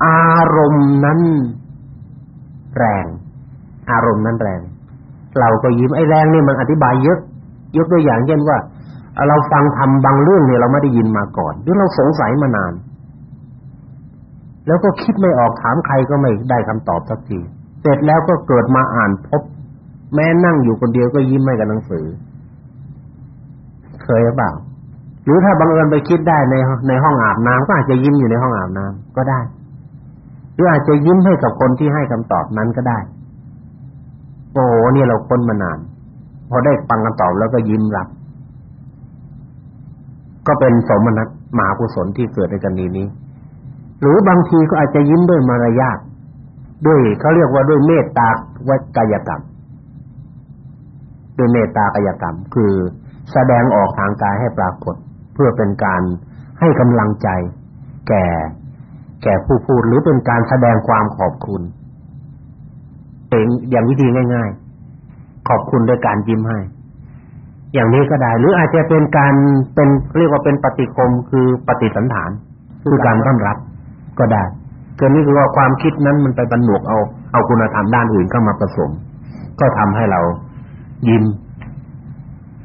อารมณ์นั้นแรง อารมณ์นั้นแรง เราก็ยิ้มไอ้แรงนี่มันอธิบายเยอะยกตัวอย่างเช่นว่า เราฟังทำบางเรื่องเนี่ยเราไม่ได้ยินมาก่อนหรือเราสงสัยมานาน แล้วก็คิดไม่ออกถามใครก็ไม่ได้คำตอบสักทีเสร็จแล้วก็เกิดมาอ่านพบ แม้นั่งอยู่คนเดียวก็ยิ้มไม่กับหนังสือ เคยหรือเปล่า หรือถ้าบังเอิญไปคิดได้ในในห้องอาบน้ำก็อาจจะยิ้มอยู่ในห้องอาบน้ำก็ได้ หรืออาจจะยิ้มให้กับคนที่ให้คำตอบนั้นก็ได้โอ้โหนี่ยเราค้นมานาน พอได้ฟังคำตอบแล้วก็ยิ้มรับ ก็เป็นสมนัตมหากุศลที่เกิดในกรณีนี้ หรือบางทีก็อาจจะยิ้มด้วยมารยาทด้วยเขาเรียกว่าด้วยเมตตาวกายกรรมด้วยเมตตากายกรรม คือแสดงออกทางกายให้ปรากฏ เพื่อเป็นการให้กำลังใจ แก่ แก่ผู้พูดหรือเป็นการแสดงความขอบคุณเป็นอย่างวิธีง่าย ๆ ขอบคุณด้วยการยิ้มให้ อย่างนี้ก็ได้ หรืออาจจะเป็นการเป็นเรียกว่าเป็นปฏิคมคือปฏิสันฐาน คือการต้อนรับก็ได้ก็นี่คือว่าความคิดนั้นมันไปบรรนวกเอา เอาคุณธรรมด้านอื่นเข้ามาผสม ก็ทำให้เรายิ้ม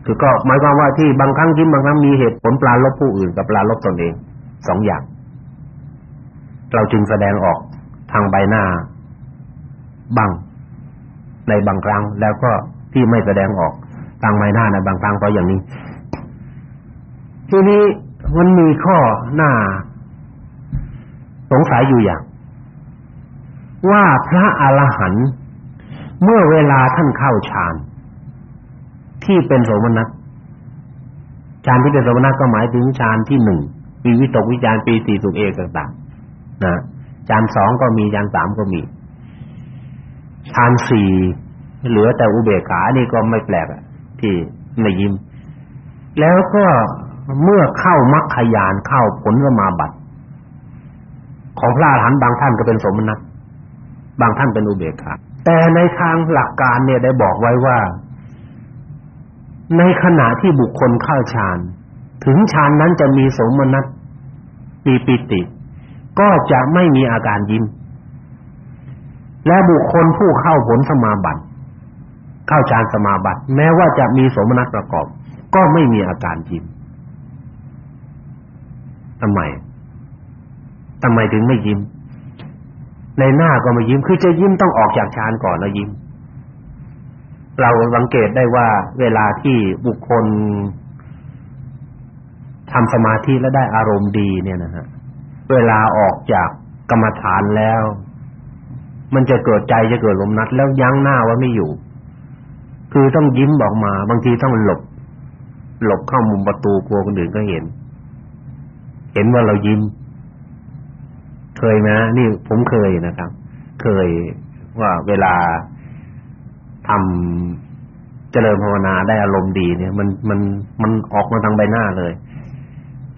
คือก็หมายความว่าที่บางครั้งยิ้มบางครั้งมีเหตุผลปลาลบผู้อื่นกับปลาลบตนเองสองอย่าง เราจึงแสดงออกทางใบหน้าบ้างในบางครั้งแล้วก็ที่ไม่แสดงออก ทางใบหน้าในบางครั้งเพราะอย่างนี้ ทีนี้มันมีข้อหน้า สงสัยอยู่อย่าง ว่าพระอรหันต์เมื่อเวลาท่านเข้าฌานที่เป็นโสมนัสฌานที่เป็นโสมนัสก็หมายถึงฌานที่หนึ่งมีวิตกวิจารปีติสุขเอกต่างๆนะฌานสองก็มีฌานสามก็มีฌานสี่เหลือแต่อุเบกขานี่ก็ไม่แปลกอะ ที่ไม่ยิ้ม แล้วก็เมื่อเข้ามรรคญาณเข้าผลสมาบัติ ของพระอรหันต์บางท่านก็เป็นสมณัตบางท่านเป็นอุเบกขาแต่ในทางหลักการเนี่ยได้บอกไว้ว่า ในขณะที่บุคคลเข้าฌานถึงฌานนั้นจะมีสมนัตมีปิติ ก็จะไม่มีอาการยิ้ม และบุคคลผู้เข้าผลสมาบัติ เข้าฌานสมาบัติ แม้ว่าจะมีสมนัตประกอบ ก็ไม่มีอาการยิ้มทำไมทำไมถึงไม่ยิ้ม ในหน้าก็ไม่ยิ้ม คือจะยิ้มต้องออกจากฌานก่อนแล้วยิ้ม เราสังเกตได้ว่าเวลาที่บุคคลทำสมาธิแล้วได้อารมณ์ดีเนี่ยนะฮะ เวลาออกจากกรรมฐานแล้ว มันจะเกิดใจจะเกิดลมนัดแล้วยั้งหน้าไว้ไม่อยู่ คือต้องยิ้มออกมา บางทีต้องหลบ หลบเข้ามุมประตูกลัวคนอื่นก็เห็น เห็นว่าเรายิ้ม เคยไหมนี่ผมเคยนะครับ เคยว่าเวลาทำเจริญภาวนาได้อารมณ์ดีเนี่ย มันมันมันออกมาทางใบหน้าเลย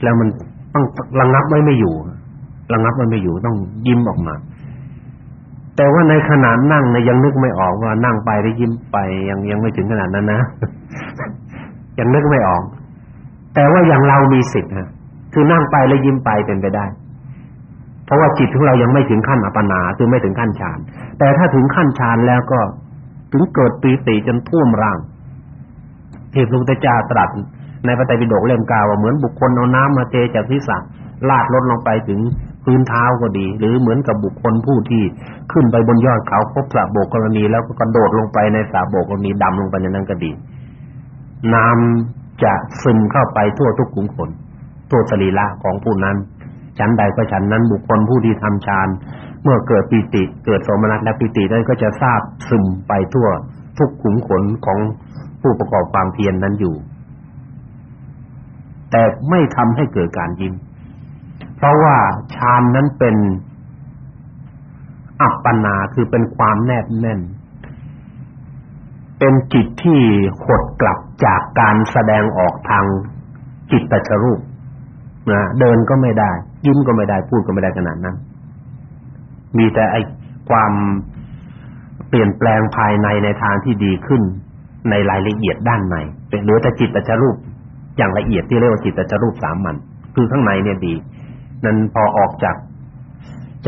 แล้วมันต้องระงับไว้ไม่อยู่ระงับไว้ไม่อยู่ต้องยิ้มออกมา แต่ว่าในขณะนั่งเนี่ยยังนึกไม่ออกว่านั่งไปได้ยิ้มไปยังยังไม่ถึงขนาดนั้นนะยังนึกไม่ออก แต่ว่าอย่างเรามีสิทธิ์ฮะคือนั่งไปแล้วยิ้มไปเป็นไปได้ เพราะว่าจิตของเรายังไม่ถึงขั้นอัปปนาคือไม่ถึงขั้นฌานแต่ถ้าถึงขั้นฌานแล้วก็ถึงเกิดปีติจนท่วมร่างที่พระพุทธเจ้าตรัสในพระไตรปิฎกเล่มกาว่าเหมือนบุคคลเอาน้ำมาเทจากศีรษะลาดลดลงไปถึง พื้นเท้าก็ดี หรือเหมือนกับบุคคลผู้ที่ขึ้นไปบนยอดเขาพบสระโบกกรณี แล้วก็กระโดดลงไปในสระโบกกรณีดำลงไปในนั้นก็ดี น้ำจะซึมเข้าไปทั่วทุกขุมขนทั่วสรีระของผู้นั้น ชั้นใดก็ชั้นนั้นบุคคลผู้ที่ทำฌานเมื่อเกิดปีติ เกิดโสมนัสและปีตินั้นก็จะทราบซึมไปทั่วทุกขุมขนของผู้ประกอบความเพียรนนั้นอยู่ แต่ไม่ทำให้เกิดการยิ้ม เพราะว่าฌานนั้นเป็นอัปปนาคือเป็นความแนบแน่น เป็นจิตที่หดกลับจากการแสดงออกทางจิตตชรูปนะเดินก็ไม่ได้ ยิ้มก็ไม่ได้พูดก็ไม่ได้ขนาดนั้น มีแต่ไอ้ความเปลี่ยนแปลงภายในในทางที่ดีขึ้น ในรายละเอียดด้านในเป็นเหลือแต่จิตตจรูปอย่างละเอียดที่เรียกว่าจิตตจรูปสามัญคือข้างในเนี่ยดี นั้นพอออกจาก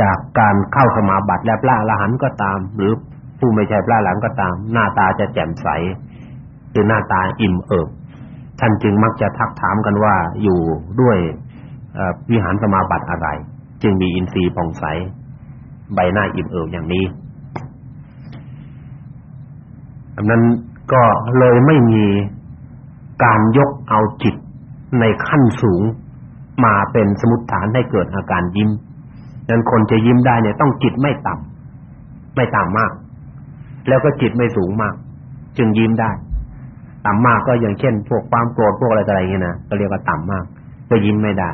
จากการเข้าสมาบัติและพระอรหันต์ก็ตาม หรือผู้ไม่ใช่พระอรหันต์ก็ตาม หน้าตาจะแจ่มใสคือหน้าตาอิ่มเอิบท่านจึงมักจะทักถามกันว่าอยู่ด้วยวิหารสมาบัติอะไร จึงมีอินทรีย์ผ่องใส ใบหน้าอิ่มเอิบอย่างนี้ดังนั้นก็เลยไม่มีการยกเอาจิตในขั้นสูง มาเป็นสมุดฐานให้เกิดอาการยิ้มดังนั้นคนจะยิ้มได้เนี่ยต้องจิตไม่ต่ำไม่ต่ำมาก แล้วก็จิตไม่สูงมาก จึงยิ้มได้ ต่ำมากก็อย่างเช่น พวกความโกรธพวกอะไรอะไรอย่างเงี้ยนะก็เรียกว่าต่ำมากก็ยิ้มไม่ได้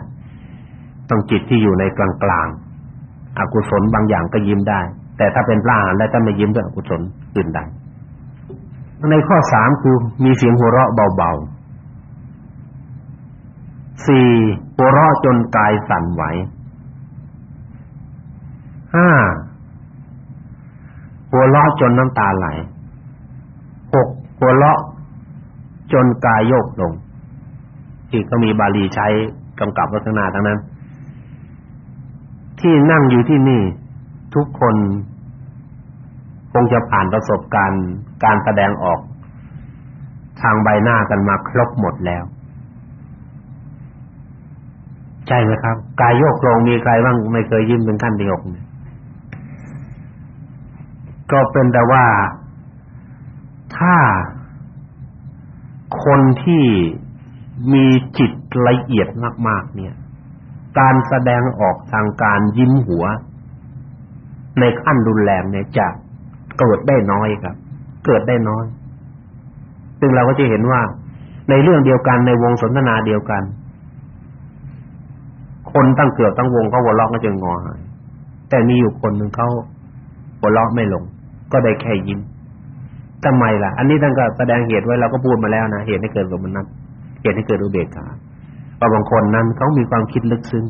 ต้องจิตที่อยู่ในกลางๆอกุศลบางอย่างก็ยิ้มได้ แต่ถ้าเป็นพระอรหันต์แล้วจะไม่ยิ้มด้วยอกุศลอื่นใดในข้อสามคือมีเสียงหัวเราะเบาๆ สี่หัวเราะจนกายสั่นไหวห้าหัวเราะจนน้ำตาไหลหกหัวเราะจนกายโยกลงที่ก็มีบาลีใช้กำกับไว้ข้างหน้าทั้งนั้น ที่นั่งอยู่ที่นี่ ทุกคนคงจะผ่านประสบการณ์การแสดงออก ทางใบหน้ากันมาครบหมดแล้ว ใช่ไหมครับ กายโยกลงมีใครบ้างไม่เคยยิ้มเป็นขั้นเดียวก็เป็นแต่ว่าถ้าคนที่มีจิตละเอียดมาก ๆ เนี่ย การแสดงออกทางการยิ้มหัว ในขั้นรุนแรงเนี่ยจะเกิดได้น้อยครับ เกิดได้น้อย ซึ่งเราก็จะเห็นว่าในเรื่องเดียวกันในวงสนทนาเดียวกัน คนตั้งเกือบตั้งวงเขาหัวเราะก็จะงอหายแต่มีอยู่คนหนึ่งเขาหัวเราะไม่ลง ก็ได้แค่ยิ้มทำไมล่ะ อันนี้ท่านก็แสดงเหตุไว้เราก็พูดมาแล้วนะเหตุให้เกิดสมนัตเหตุให้เกิดอุเบกขาว่าบางคนนั้นเขามีความคิดลึกซึ้ง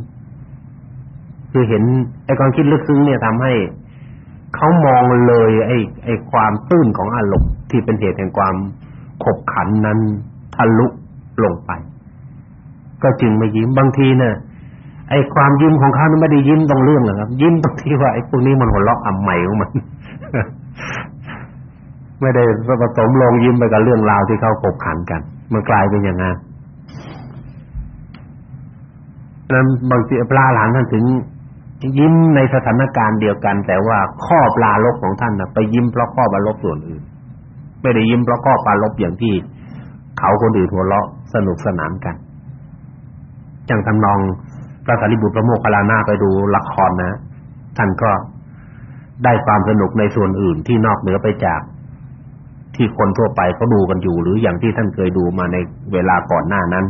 คือเห็นไอ้ความคิดลึกซึ้งเนี่ยทำให้เขามองเลยไอ้ไอ้ความตื้นของอารมณ์ที่เป็นเหตุแห่งความขบขันนั้นทะลุลงไป ก็จึงไม่ยิ้มบางทีเนี่ย ไอ้ความยิ้มของเขาไม่ได้ยิ้มตรงเรื่องหรอกครับ ยิ้มตรงที่ว่าไอ้พวกนี้มันหัวเราะอ่ำใหม่ของมันไม่ได้ผสมลงยิ้มไปกับเรื่องราวที่เขาขบขันกันมันกลายเป็นอย่างนั้นนั้นบางทีปลาหลานท่านถึงยิ้มในสถานการณ์เดียวกัน แต่ว่าข้อปลาลบของท่านนะไปยิ้มเพราะข้อปลาลบส่วนอื่น ไม่ได้ยิ้มเพราะข้อปลาลบอย่างที่เขาคนอื่นหัวเราะสนุกสนานกันอย่างทำนอง พระสารีบุตรพระโมคคัลลานะไปดูละครนะ ท่านก็ได้ความสนุกในส่วนอื่นที่นอกเหนือไปจากที่คนทั่วไปเขาดูกันอยู่ หรืออย่างที่ท่านเคยดูมาในเวลาก่อนหน้านั้น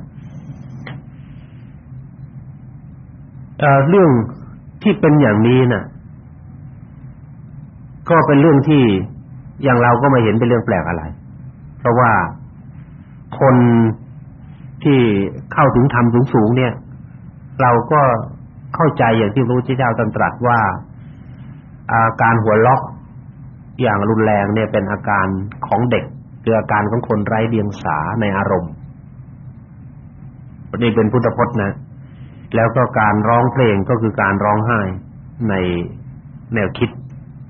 เอ่อเรื่องที่เป็นอย่างนี้น่ะ ก็เป็นเรื่องที่อย่างเราก็ไม่เห็นเป็นเรื่องแปลกอะไร เพราะว่าคนที่เข้าถึงธรรมสูงๆเนี่ย เราก็เข้าใจอย่างที่ระพุทธเจ้าตรัสว่าอาการหัวเราะอย่างรุนแรงเนี่ยเป็นอาการของเด็กคืออาการของคนไร้เดียงสาในอารมณ์นี่เป็นพุทธพจน์นะ แล้วก็การร้องเพลงก็คือการร้องไห้ในแนวคิด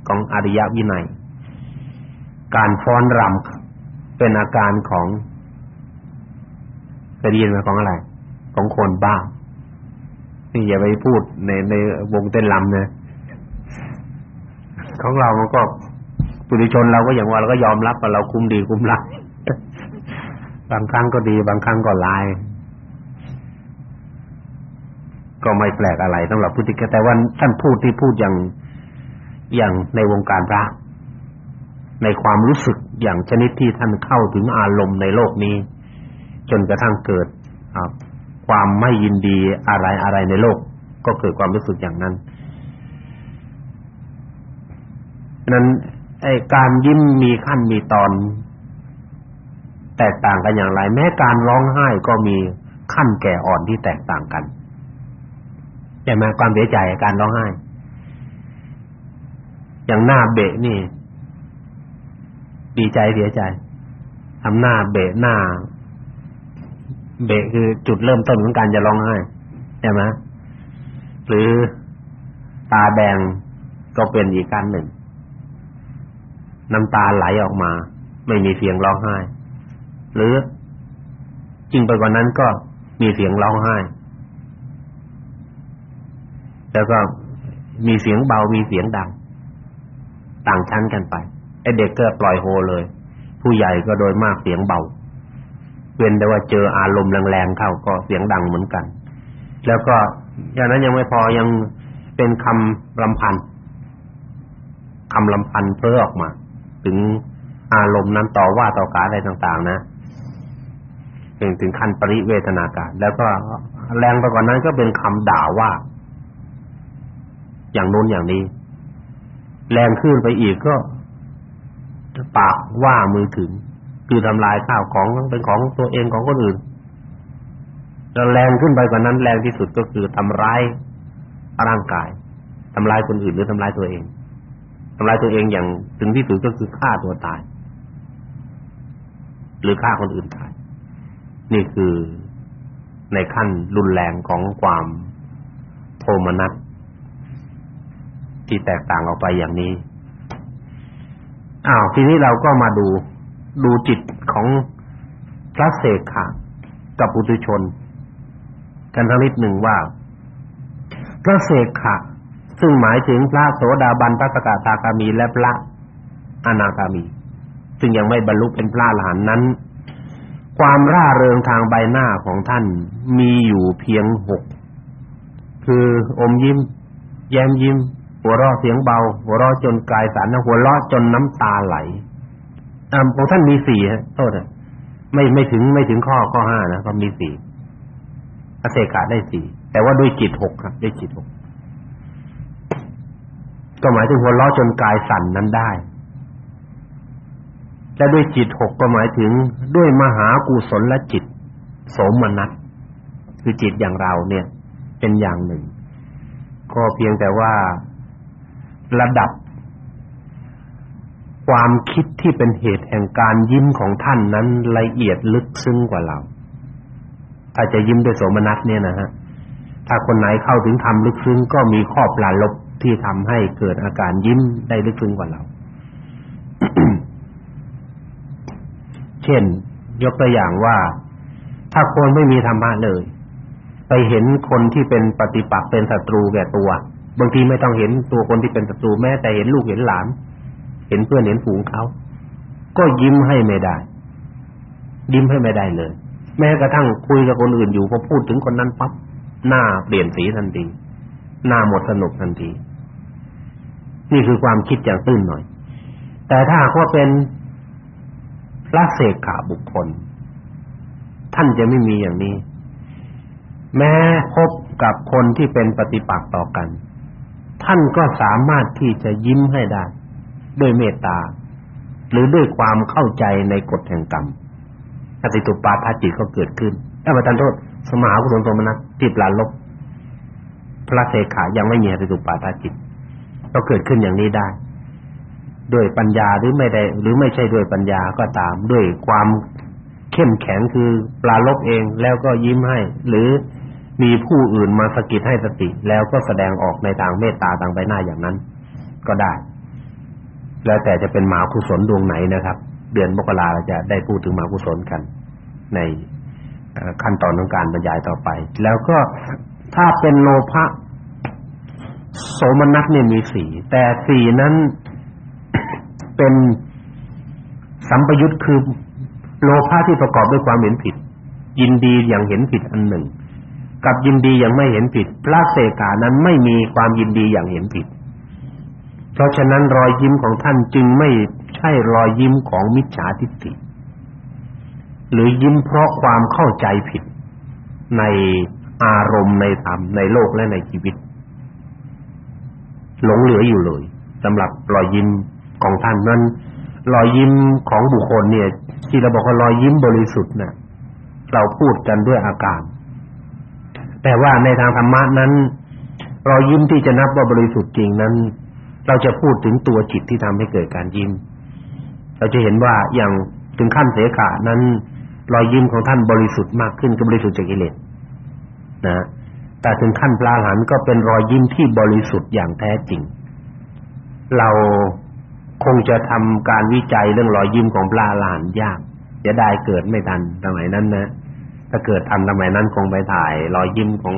ของอริยวินัย การฟ้อนรำเป็นอาการของเคยได้ยินไหมของอะไร ของคนบ้าี่อย่าไปพูดในในวงเต้นรำนะของเรามันก็ปุถุชนเราก็อย่างว่าเราก็ยอมรับว่าเราคุ้มดีคุ้มร้ายบางครั้งก็ดี บางครั้งก็ร้าย ก็ไม่แปลกอะไรสำหรับพุทธิกแต่ว่าท่านพูดที่พูดอย่างอย่างในวงการพระ ในความรู้สึกอย่างชนิดที่ท่านเข้าถึงอารมณ์ในโลกนี้ จนกระทั่งเกิด ความไม่ยินดีอะไรอะไรในโลก ก็เกิดความรู้สึกอย่างนั้นนั้นไอ้การยิ้มมีขั้นมีตอน แตกต่างกันอย่างไร แม้การร้องไห้ก็มีขั้นแก่อ่อนที่แตกต่างกันใช่ไหมความเสียใจการร้องไห้ อย่างหน้าเบะนี่ ดีใจเสียใจทำหน้าเบะหน้า เบะคือจุดเริ่มต้นของการจะร้องไห้ใช่ไหมหรือตาแดงก็เป็นอีกการหนึ่ง น้ำตาไหลออกมา ไม่มีเสียงร้องไห้ หรือจริงไปกว่านั้นก็มีเสียงร้องไห้ แล้วก็มีเสียงเบามีเสียงดัง ต่างชั้นกันไปไอเด็กก็ปล่อยโฮเลย ผู้ใหญ่ก็โดยมากเสียงเบา เว้นแต่ว่าเจออารมณ์แรงๆเข้าก็เสียงดังเหมือนกัน แล้วก็อย่างนั้นยังไม่พอยังเป็นคำลำพันคำลำพันเพ้อออกมา ถึงอารมณ์นั้นต่อว่าต่อการอะไรต่างๆ นะถึงถึงขั้นปริเวทนาการแล้วก็แรงไปกว่านั้นก็เป็นคำด่าว่า อย่างโน้นอย่างนี้ แรงขึ้นไปอีกก็ปากว่ามือถึง คือทำลายข้าวของเป็นของตัวเองของคนอื่นแล้วแรงขึ้นไปกว่านั้นแรงที่สุดก็คือทำร้ายร่างกายทำลายคนอื่นหรือทำลายตัวเองทำลายตัวเองอย่างถึงที่สุดก็คือฆ่าตัวตาย หรือฆ่าคนอื่นตาย นี่คือในขั้นรุนแรงของความโทมนัสที่แตกต่างออกไปอย่างนี้อ้าวทีนี้เราก็มาดู ดูจิตของพระเสกขะกับปุถุชน กันทั้งนิดหนึ่งว่า พระเสกขะซึ่งหมายถึงพระโสดาบันพระสกทาคามี และพระอนาคามี ซึ่งยังไม่บรรลุเป็นพระอรหันต์นั้น ความร่าเริงทางใบหน้าของท่านมีอยู่เพียงหกคืออมยิ้ม แย้มยิ้ม หัวเราะเสียงเบา หัวเราะจนกายสารหัวเราะจนน้ำตาไหล อ่าองท่านมีสี่ฮะโทษนะไม่ไม่ถึงไม่ถึงข้อข้อห้านะก็มีสี่อเสกะได้สี่แต่ว่าด้วยจิตหกครับด้วยจิตหกก็หมายถึงหัวเราะจนกายสั่นนั้นได้ และด้วยจิตหกก็หมายถึงด้วยมหากุศลและจิตสมนัตคือจิตอย่างเราเนี่ย เป็นอย่างหนึ่ง ก็เพียงแต่ว่าระดับ ความคิดที่เป็นเหตุแห่งการยิ้มของท่านนั้นละเอียดลึกซึ้งกว่าเรา ถ้าจะยิ้มด้วยโสมนัสเนี่ยนะฮะ ถ้าคนไหนเข้าถึงธรรมลึกซึ้งก็มีข้อปลาลบที่ทำให้เกิดอาการยิ้มได้ลึกซึ้งกว่าเรา เช่น ยกตัวอย่างว่า ถ้าคนไม่มีธรรมะเลย ไปเห็นคนที่เป็นปฏิปักษ์เป็นศัตรูแก่ตัว บางทีไม่ต้องเห็นตัวคนที่เป็นศัตรูแม้แต่เห็นลูกเห็นหลาน เห็นเพื่อนเห็นฝูงเขาก็ยิ้มให้ไม่ได้ ยิ้มให้ไม่ได้เลย แม้กระทั่งคุยกับคนอื่นอยู่พอพูดถึงคนนั้นปั๊บหน้าเปลี่ยนสีทันทีหน้าหมดสนุกทันที นี่คือความคิดอย่างตื้นหน่อย แต่ถ้าว่าเป็นพระเสกขาบุคคล ท่านจะไม่มีอย่างนี้ แม้พบกับคนที่เป็นปฏิปักษ์ต่อกัน ท่านก็สามารถที่จะยิ้มให้ได้ ด้วยเมตตา หรือด้วยความเข้าใจในกฎแห่งกรรมอติตุปาทาจิตก็เกิดขึ้นถ้าประทานโทษสมหากุศลโทมนัสจิตลาลบพระเสขายังไม่มีอติตุปาทาจิตก็เกิดขึ้นอย่างนี้ได้ ด้วยปัญญาหรือไม่ได้ หรือไม่ใช่ด้วยปัญญาก็ตาม ด้วยความเข้มแข็งคือปลาลบเองแล้วก็ยิ้มให้ หรือมีผู้อื่นมาสะกิดให้สติ แล้วก็แสดงออกในทางเมตตาทางใบหน้าอย่างนั้น ก็ได้ แล้วแต่จะเป็นมหากุศลดวงไหนนะครับ เดือนมกราเราจะได้พูดถึงมหากุศลกัน ในขั้นตอนของการบรรยายต่อไป แล้วก็ถ้าเป็นโลภะโสมนัสเนี่ยมีสี่แต่สี่นั้นเป็นสัมปยุตคือโลภะที่ประกอบด้วยความเห็นผิด ยินดีอย่างเห็นผิดอันหนึ่ง กับยินดีอย่างไม่เห็นผิดพระเสกานั้นไม่มีความยินดีอย่างเห็นผิด เพราะฉะนั้นรอยยิ้มของท่านจึงไม่ใช่รอยยิ้มของมิจฉาทิฏฐิหรือยิ้มเพราะความเข้าใจผิดในอารมณ์ในธรรมในโลกและในชีวิต หลงเหลืออยู่เลยสำหรับรอยยิ้มของท่านนั้นรอยยิ้มของบุคคลเนี่ย ที่เราบอกว่ารอยยิ้มบริสุทธิ์น่ะเราพูดกันด้วยอาการ แต่ว่าในทางธรรมะนั้น รอยยิ้มที่จะนับว่าบริสุทธิ์จริงนั้น เราจะพูดถึงตัวจิตที่ทำให้เกิดการยิ้ม เราจะเห็นว่าอย่างถึงขั้นเสขานั้น รอยยิ้มของท่านบริสุทธิ์มากขึ้นก็บริสุทธิ์จากกิเลสนะแต่ถึงขั้นปลาหันก็เป็นรอยยิ้มที่บริสุทธิ์อย่างแท้จริง เราคงจะทำการวิจัยเรื่องรอยยิ้มของปลาหลานยากจะได้เกิดไม่ทันสมัยนั้นนะถ้าเกิดทันสมัยนั้นคงไปถ่าย รอยยิ้มของ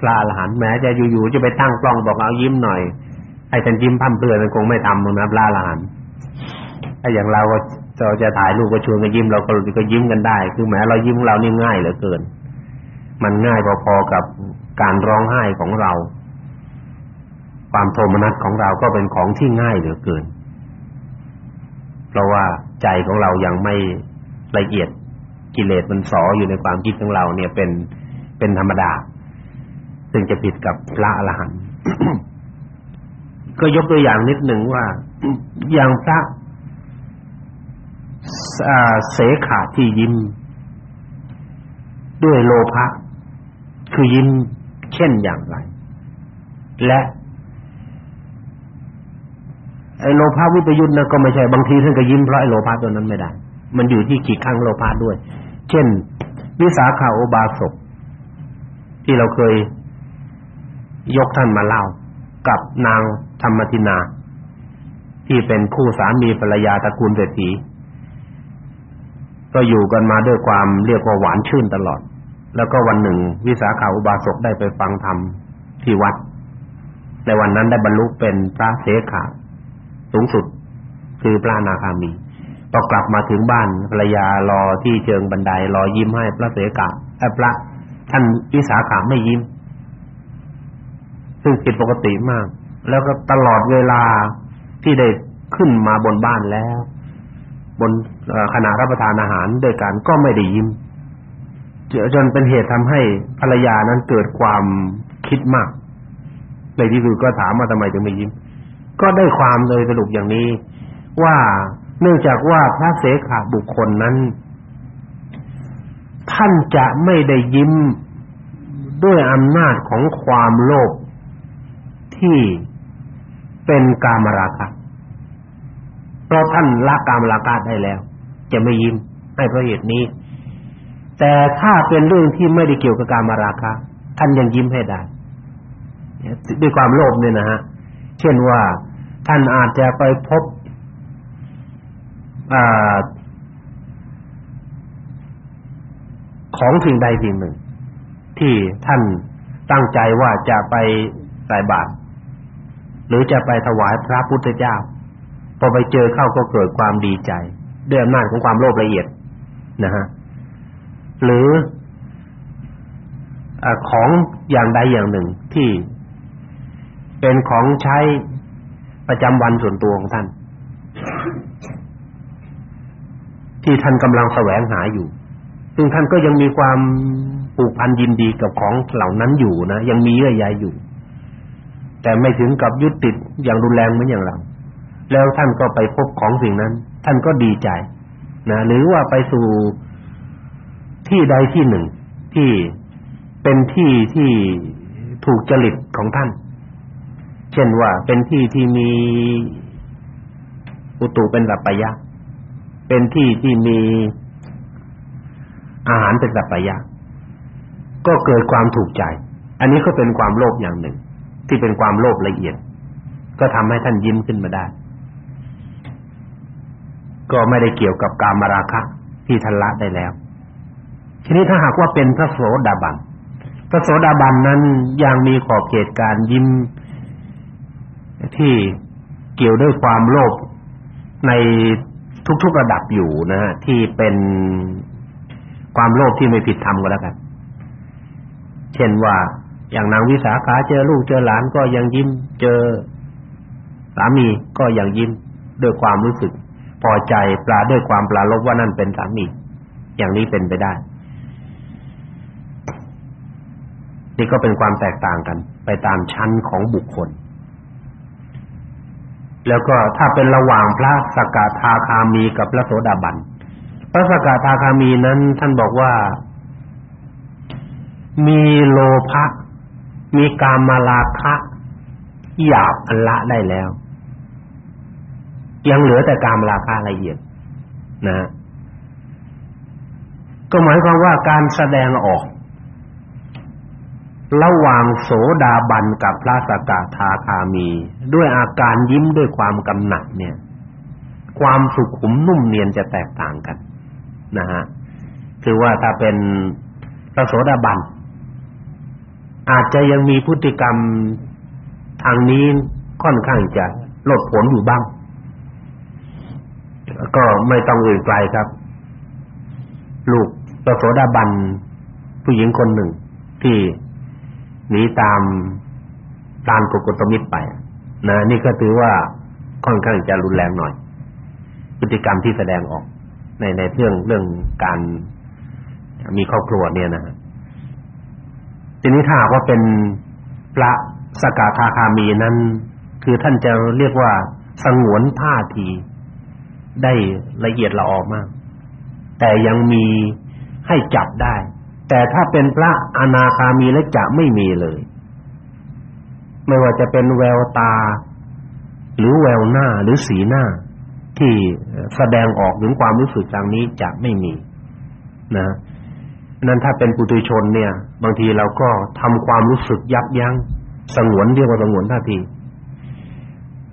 ปลาหลานแม้จะอยู่ๆจะไปตั้งกล้องบอกเอายิ้มหน่อย ให้ฉันยิ้มพั่มเพื่อนคงไม่ทำมึงนะปลาหลานถ้าอย่างเราก็เราจะถ่ายรูปก็ชวนกันยิ้มเราก็ก็ยิ้มกันได้ คือแม้เรายิ้มเรานี่ง่ายเหลือเกิน มันง่ายพอๆกับการร้องไห้ของเรา ความโทมนัสของเราก็เป็นของที่ง่ายเหลือเกิน เพราะว่าใจของเรายังไม่ละเอียดกิเลสมันสออยู่ในความคิดของเราเนี่ยเป็นเป็นธรรมดาซึ่งจะผิดกับพระอรหันต์ ก็ยกตัวอย่างนิดหนึ่งว่า อย่างพระเสขาที่ยิ้ม ด้วยโลภะคือยิ้มเช่นอย่างไร และไอโลภะวิปยุทธ์นะก็ไม่ใช่บางทีท่านก็ยิ้มเพราะไอโลภะตัวนั้นไม่ได้ มันอยู่ที่กี่ครั้งโลภะด้วย เช่น วิสาขาโอบาสกที่เราเคยยกท่านมาเล่า กับนางธรรมทินา ที่เป็นคู่สามีภรรยาตระกูลเศรษฐีก็อยู่กันมาด้วยความเรียกว่าหวานชื่นตลอด แล้วก็วันหนึ่ง วิสาขาอุบาสกได้ไปฟังธรรมที่วัด ในวันนั้นได้บรรลุเป็นพระเสขาสูงสุดคือพระอนาคามีพอกลับมาถึงบ้านภรรยารอที่เชิงบันไดรอยิ้มให้พระเสกาไอ้พระท่านวิสาขาไม่ยิ้ม ซึ่งผิดปกติมาก แล้วก็ตลอดเวลาที่ได้ขึ้นมาบนบ้านแล้ว บนขณะรับประทานอาหารด้วยกันก็ไม่ได้ยิ้มจนเป็นเหตุทำให้ภรรยานั้นเกิดความคิดมากในที่สุดก็ถามว่าทำไมถึงไม่ยิ้ม ก็ได้ความเลยสรุปอย่างนี้ ว่าเนื่องจากว่าพระเสขบุคคลนั้น ท่านจะไม่ได้ยิ้มด้วยอำนาจของความโลภ ที่เป็นกามราคะเพราะท่านละกามราคะได้แล้ว จะไม่ยิ้มให้เพราะเหตุนี้ แต่ถ้าเป็นเรื่องที่ไม่ได้เกี่ยวกับกามราคะท่านยังยิ้มให้ได้ด้วยความโลภเนี่ยนะฮะเช่นว่าท่านอาจจะไปพบอของสิ่งใดสิ่งหนึ่ง ที่ท่านตั้งใจว่าจะไปใส่บาตร หรือจะไปถวายพระพุทธเจ้า พอไปเจอเข้าก็เกิดความดีใจ ด้วยอำนาจของความโลภละเอียดนะฮะหรืออของอย่างใดอย่างหนึ่งที่เป็นของใช้ประจำวันส่วนตัวของท่าน ที่ท่านกำลังแสวงหาอยู่ ซึ่งท่านก็ยังมีความผูกพันยินดีกับของเหล่านั้นอยู่นะ ยังมีเยื่อใยอยู่ แต่ไม่ถึงกับยึดติดอย่างรุนแรงเหมือนอย่างเราแล้วท่านก็ไปพบของสิ่งนั้น ท่านก็ดีใจนะหรือว่าไปสู่ที่ใดที่หนึ่ง ที่เป็นที่ที่ถูกจริตของท่าน เช่นว่าเป็นที่ที่มีอุตุเป็นสัปปายะ เป็นที่ที่มีอาหารเป็นสัปปายะ ก็เกิดความถูกใจ อันนี้ก็เป็นความโลภอย่างหนึ่ง ที่เป็นความโลภละเอียด ก็ทำให้ท่านยิ้มขึ้นมาได้ ก็ไม่ได้เกี่ยวกับกามราคะที่ทันละได้แล้ว ทีนี้ถ้าหากว่าเป็นพระโสดาบันพระโสดาบันนั้นยังมีขอบเขตการยิ้มที่เกี่ยวด้วยความโลภในทุกๆระดับอยู่นะฮะที่เป็นความโลภที่ไม่ผิดธรรมก็แล้วกัน เช่นว่า อย่างนางวิสาขาเจอลูกเจอหลานก็ยังยิ้ม เจอสามีก็ยังยิ้มด้วยความรู้สึก พอใจปลาด้วยความปลาลบว่านั่นเป็นสามี อย่างนี้เป็นไปได้ นี่ก็เป็นความแตกต่างกัน ไปตามชั้นของบุคคล แล้วก็ถ้าเป็นระหว่างพระสกทาคามีกับพระโสดาบันพระสกทาคามีนั้นท่านบอกว่า มีโลภะ มีกามราคะหยาบอันละได้แล้ว ยังเหลือแต่กามราคะละเอียดนะ ก็หมายความว่าการแสดงออก ระหว่างโสดาบันกับพระสกทาคามี ด้วยอาการยิ้มด้วยความกำหนัดเนี่ย ความสุขุมนุ่มเนียนจะแตกต่างกัน นะฮะ คือว่าถ้าเป็นพระโสดาบัน อาจจะยังมีพฤติกรรมทางนี้ค่อนข้างจะลดผลอยู่บ้าง ก็ไม่ต้องอื่นไกลครับ ลูกพระโสดาบันผู้หญิงคนหนึ่ง ที่หนีตามตามกุกตมิตรไปนะนี่ก็ถือว่าค่อนข้างจะรุนแรงหน่อย พฤติกรรมที่แสดงออก ในในเรื่องเรื่องการมีครอบครัวเนี่ยนะฮะ ทีนี้ถ้าว่าเป็นพระสกทาคามีนั้น คือท่านจะเรียกว่าสงวนท่าที ได้ละเอียดละออมาก แต่ยังมีให้จับได้ แต่ถ้าเป็นพระอนาคามีและจะไม่มีเลย ไม่ว่าจะเป็นแววตา หรือแววหน้าหรือสีหน้า ที่แสดงออกถึงความรู้สึกอย่างนี้จะไม่มีนะ นั้นถ้าเป็นปุถุชนเนี่ย บางทีเราก็ทำความรู้สึกยับยั้งสงวนเรียกว่าสงวนท่าที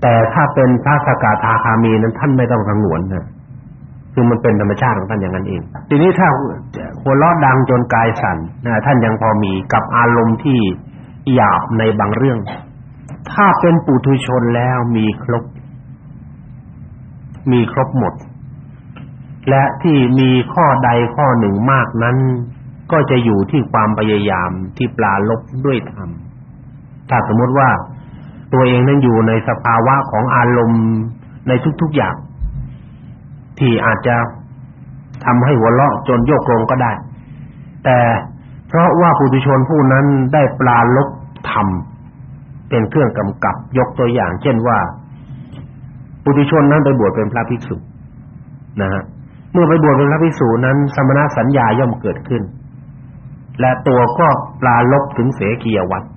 แต่ถ้าเป็นพระสกทาคามีนั้นท่านไม่ต้องสงวนนะคือมันเป็นธรรมชาติของท่านอย่างนั้นเอง ทีนี้ถ้าหัวเราะดังจนกายสั่นนะท่านยังพอมีกับอารมณ์ที่หยาบในบางเรื่อง ถ้าเป็นปุถุชนแล้วมีครบ มีครบหมด และที่มีข้อใดข้อหนึ่งมากนั้น ก็จะอยู่ที่ความพยายามที่ปลาลบด้วยธรรมถ้าสมมติว่าตัวเองนั้นอยู่ในสภาวะของอารมณ์ในทุกๆอย่าง ที่อาจจะทำให้หัวเราะจนโยกลงก็ได้ แต่เพราะว่าปุถุชนผู้นั้นได้ปลาลบธรรมเป็นเครื่องกำกับยกตัวอย่าง เช่นว่าปุถุชนนั้นไปบวชเป็นพระภิกษุนะฮะเมื่อไปบวชเป็นพระภิกษุนั้น สมณสัญญาย่อมเกิดขึ้น และตัวก็ปลาลบถึงเสกียวัตร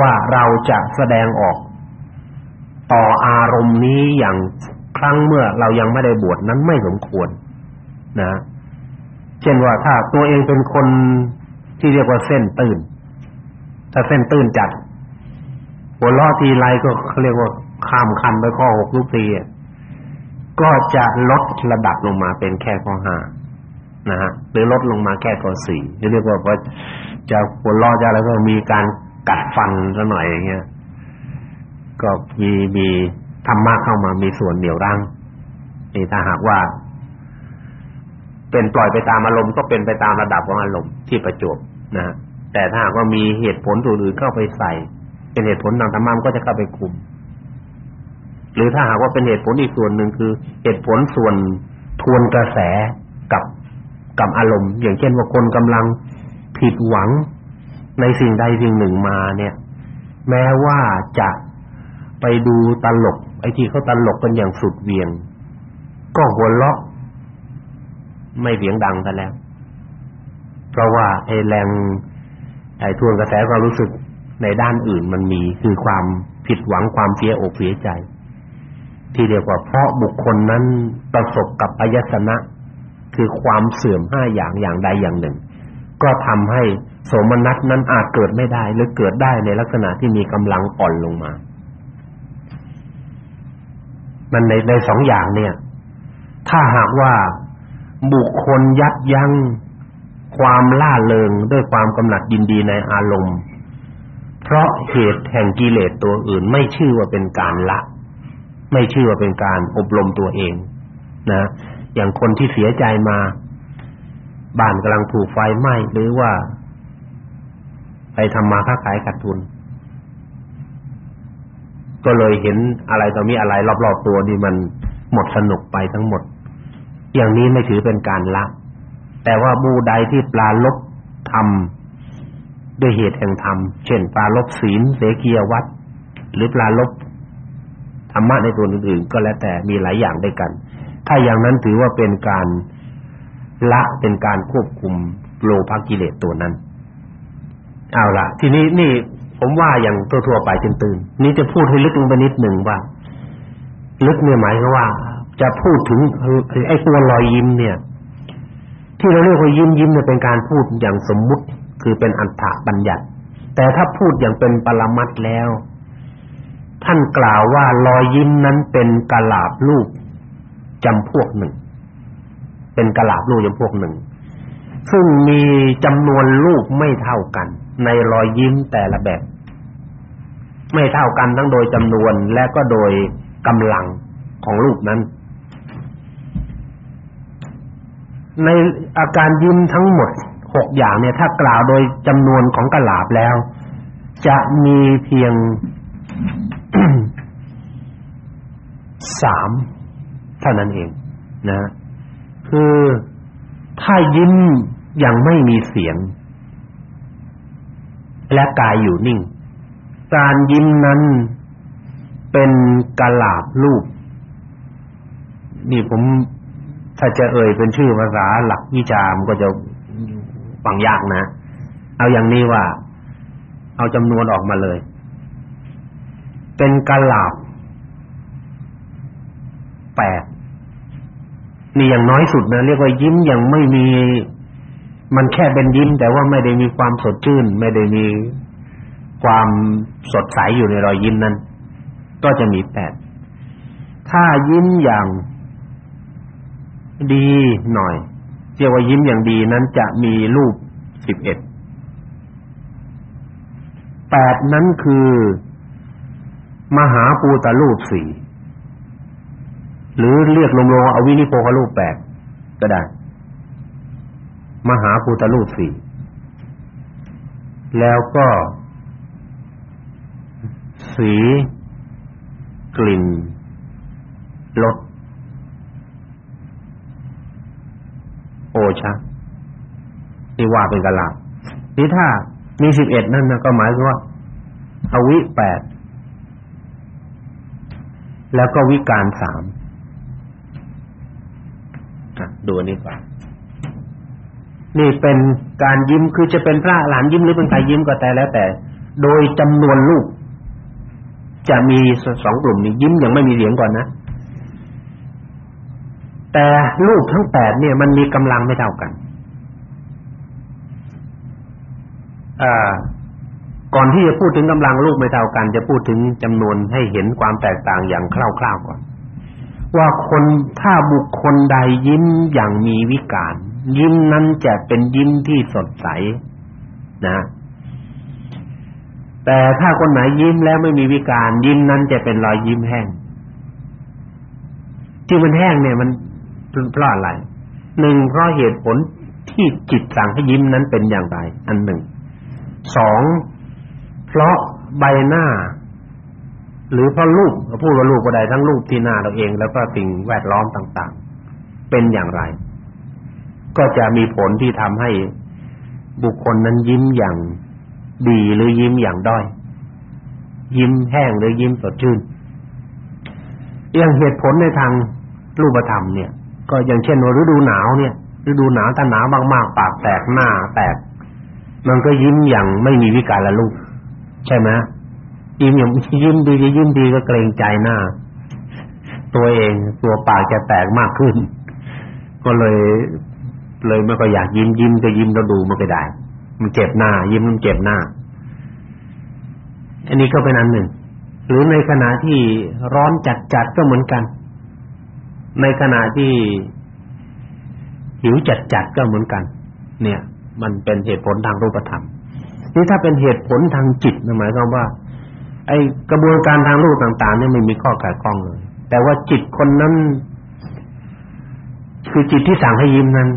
ว่าเราจะแสดงออก ต่ออารมณ์นี้อย่างครั้งเมื่อเรายังไม่ได้บวชนั้นไม่สมควร นะ เช่นว่าถ้าตัวเองเป็นคนที่เรียกว่าเส้นตื่น ถ้าเส้นตื่นจัดหัวล้อทีไรก็เขาเรียกว่าข้ามคันไปข้อหกทุกทีก็จะลดระดับลงมาเป็นแค่ข้อห้า นะฮะหรือลดลงมาแค่ข้อสี่เรียกว่าว่าจะหัวล้อจะอะไรก็มีการกัดฟันซะหน่อยอย่างเงี้ยก็มีมีธรรมะเข้ามามีส่วนเหนี่ยวรั้งนี่ถ้าหากว่า เป็นปล่อยไปตามอารมณ์ก็เป็นไปตามระดับของอารมณ์ที่ประจวบนะแต่ถ้าหากว่ามีเหตุผลอื่นเข้าไปใส่ เป็นเหตุผลทางธรรมะก็จะเข้าไปคุม หรือถ้าหากว่าเป็นเหตุผลอีกส่วนหนึ่งคือ เหตุผลส่วนทวนกระแสกับ กับอารมณ์ อย่างเช่นว่าคนกำลังผิดหวังในสิ่งใดสิ่งหนึ่งมาเนี่ย แม้ว่าจะไปดูตลก ไอ้ที่เขาตลกกันอย่างสุดเวียง ก็หัวเราะไม่เสียงดังกันแล้ว เพราะว่าไอ้แรงไอ้ทวนกระแสความรู้สึกในด้านอื่นมันมีคือความผิดหวังความเสียอกเสียใจ ที่เรียกว่าเพราะบุคคลนั้นประสบกับอายสนะ คือความเสื่อมห้าอย่างอย่างใดอย่างหนึ่ง ก็ทำให้โสมนัสนั้นอาจเกิดไม่ได้ หรือเกิดได้ในลักษณะที่มีกำลังอ่อนลงมา มันในในสองอย่างเนี่ย ถ้าหากว่าบุคคลยับยั้งความล่าเริงด้วยความกำหนัดยินดีในอารมณ์ เพราะเหตุแห่งกิเลสตัวอื่นไม่ชื่อว่าเป็นการละ ไม่ชื่อว่าเป็นการอบรมตัวเอง นะ อย่างคนที่เสียใจมาบ้านกำลังถูกไฟไหม้หรือว่า ไปทำมาค้าขายขาดทุน ก็เลยเห็นอะไรต่อมีอะไรรอบๆตัวนี่มันหมดสนุกไปทั้งหมด อย่างนี้ไม่ถือเป็นการละ แต่ว่าบูใดที่ปลาลบธรรมด้วยเหตุแห่งธรรม เช่น ปลาลบศีลเสกียวัตรหรือปลาลบธรรมะในตัวอื่นๆก็แล้วแต่มีหลายอย่างด้วยกัน ถ้าอย่างนั้นถือว่าเป็นการละเป็นการควบคุมโลภกิเลสตัวนั้น เอาล่ะทีนี้นี่ผมว่าอย่างทั่วๆไปตื่นๆนี่จะพูดให้ลึกลงไปนิดหนึ่งว่า ลึกเนี่ยหมายความว่า จะพูดถึงไอ้ตัวรอยยิ้มเนี่ย ที่เราเรียกว่ายิ้มยิ้มเนี่ยเป็นการพูดอย่างสมมุติคือเป็นอัฏฐบัญญัติ แต่ถ้าพูดอย่างเป็นปรมัตถ์แล้ว ท่านกล่าวว่ารอยยิ้มนั้นเป็นกลาบลูก จำพวกหนึ่ง เป็นกลาบลูกจำพวกหนึ่ง ซึ่งมีจำนวนลูกไม่เท่ากัน ในรอยยิ้มแต่ละแบบ ไม่เท่ากันทั้งโดยจำนวนและก็โดยกำลังของลูกนั้น ในอาการยิ้มทั้งหมดหกอย่างเนี่ยถ้ากล่าวโดยจำนวนของกะลาบแล้ว จะมีเพียงสาม เท่านั้นเองนะ คือถ้ายิ้มยังไม่มีเสียง และกายอยู่นิ่ง การยิ้มนั้นเป็นกะลาบรูป นี่ผมถ้าจะเอ่ยเป็นชื่อภาษาหลักวิชามก็จะฟังยากนะ เอาอย่างนี้ว่า เอาจำนวนออกมาเลย เป็นกะลาบแปด นี่อย่างน้อยสุดนะเรียกว่ายิ้มอย่างไม่มี มันแค่เป็นยิ้ม แต่ว่าไม่ได้มีความสดชื่น ไม่ได้มีความสดใสอยู่ในรอยยิ้มนั้น ก็จะมีแปดถ้ายิ้มอย่างดีหน่อยเรียกว่ายิ้มอย่างดีนั้นจะมีรูปสิบเอ็ดแปดนั้นคือ มหาปูตรูปสี่ หรือเรียกรวมๆเอาวินิโพครูปแปดก็ได้ มหาปูตรูปสี่แล้วก็ สี กลิ่นรสโอชะนี่ว่าเป็นกะลานี่ถ้ามีสิบเอ็ดนั่นนะก็หมายถึงว่า อวิแปดแล้วก็วิการสาม ดูอันนี้ก่อนนี่เป็นการยิ้มคือจะเป็นพระหลานยิ้มหรือเป็นใครยิ้มก็แต่แล้วแต่ โดยจำนวนลูกจะมีสองกลุ่มนี้ยิ้มยังไม่มีเสียงก่อนนะ แต่ลูกทั้งแปดเนี่ย มันมีกำลังไม่เท่ากันอ่าก่อนที่จะพูดถึงกำลังลูกไม่เท่ากัน จะพูดถึงจำนวนให้เห็นความแตกต่างอย่างคร่าวๆก่อน ว่าคนถ้าบุคคลใดยิ้มอย่างมีวิการ ยิ้มนั้นจะเป็นยิ้มที่สดใส นะ แต่ถ้าคนไหนยิ้มแล้วไม่มีวิการ ยิ้มนั้นจะเป็นรอยยิ้มแห้งที่มันแห้งเนี่ยมันเพราะอะไรหนึ่งเพราะเหตุผลที่จิตสั่งให้ยิ้มนั้นเป็นอย่างไร อันหนึ่งสองเพราะใบหน้า หรือเพราะรูปพูดว่ารูปก็ได้ทั้งรูปที่หน้าเราเอง แล้วก็สิ่งแวดล้อมต่าง ๆ เป็นอย่างไร ก็จะมีผลที่ทำให้บุคคลนั้นยิ้มอย่างดีหรือยิ้มอย่างด้อย ยิ้มแห้งหรือยิ้มสดชื่นอย่างเหตุผลในทางรูปธรรมเนี่ย ก็อย่างเช่นว่าฤดูหนาวเนี่ยฤดูหนาวถ้าหนาวมากๆปากแตกหน้าแตกมันก็ยิ้มอย่างไม่มีวิการละลูกใช่ไหม ยิ้มอย่างยิ้มดียิ้มดีก็เกรงใจหน้า ตัวเองตัวปากจะแตกมากขึ้น ก็เลยเลยไม่ก็อยากยิ้มยิ้มก็ยิ้มแล้วดูมันก็ได้ มันเจ็บหน้า ยิ้มมันเจ็บหน้า อันนี้ก็เป็นอันหนึ่ง หรือในขณะที่ร้อนจัดๆก็เหมือนกัน ในขณะที่หิวจัดๆก็เหมือนกัน เนี่ย มันเป็นเหตุผลทางรูปธรรมนี่ถ้าเป็นเหตุผลทางจิตหมายความว่า ไอ้กระบวนการทางรูปต่างๆนี่ไม่มีข้อขัดข้องเลยแต่ว่าจิตคนนั้น คือจิตที่สั่งให้ยิ้มนั้น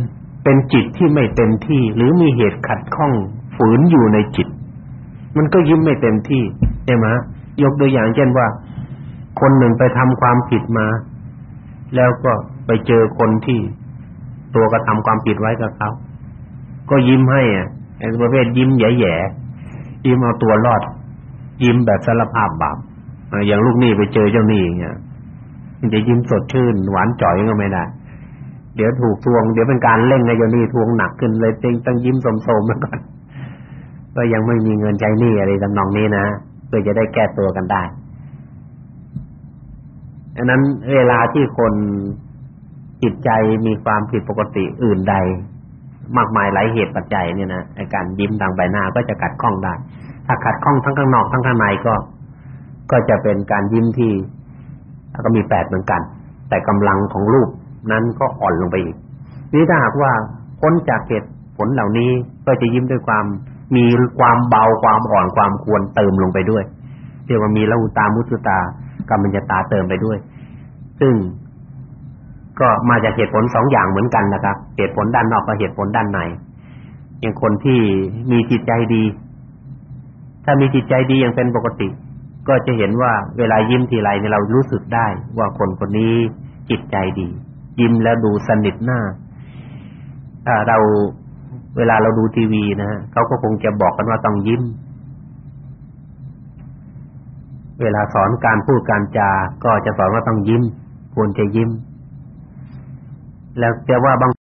เป็นจิตที่ไม่เต็มที่ หรือมีเหตุขัดข้องฝืนอยู่ในจิต มันก็ยิ้มไม่เต็มที่ใช่ไหมยกตัวอย่างเช่นว่า คนหนึ่งไปทำความผิดมา แล้วก็ไปเจอคนที่ตัวกระทำความผิดไว้กับเขาก็ยิ้มให้อะไอ้ประเภทยิ้มแย่ๆยิ้มเอาตัวรอด ยิ้มแบบสารภาพบาปอย่างลูกหนี้ไปเจอเจ้าหนี้อย่างเงี้ยมันจะยิ้มสดชื่น หวานจ่อยก็ไม่ได้เดี๋ยวถูกทวง เดี๋ยวเป็นการเล่งให้เจ้าหนี้ทวงหนักขึ้นเลยจึงต้องยิ้มสมๆมาก่อนก็ยังไม่มีเงินใช้หนี้อะไรทำนองนี้นะเพื่อจะได้แก้ตัวกันได้อันนั้นเวลาที่คนจิตใจมีความผิดปกติอื่นใด มากมายหลายเหตุปัจจัยเนี่ยนะในการยิ้มทางใบหน้าก็จะขัดข้องได้ ถ้าขัดข้องทั้งข้างนอกทั้งข้างในก็ ก็จะเป็นการยิ้มที่ก็มีแปดเหมือนกัน แต่กำลังของรูปนั้นก็อ่อนลงไปอีกนี่ถ้าหากว่าพ้นจากเหตุผลเหล่านี้ก็จะยิ้มด้วยความมีความเบาความอ่อนความควรเติมลงไปด้วยเรียกว่ามีละอุตามุตุตากรรมัญญตาเติมไปด้วย ซึ่งก็มาจากเหตุผลสองอย่างเหมือนกันนะครับ เหตุผลด้านนอกกับเหตุผลด้านในอย่างคนที่มีจิตใจดี ถ้ามีจิตใจดีอย่างเป็นปกติ ก็จะเห็นว่าเวลายิ้มทีไรเนี่ยเรารู้สึกได้ว่าคนคนนี้จิตใจดี ยิ้มแล้วดูสนิทหน้าถ้าเราเวลาเราดูทีวีนะฮะเขาก็คงจะบอกกันว่าต้องยิ้ม เวลาสอนการพูดการจาก็จะสอนว่าต้องยิ้มควรจะยิ้ม แล้วแต่ว่าบาง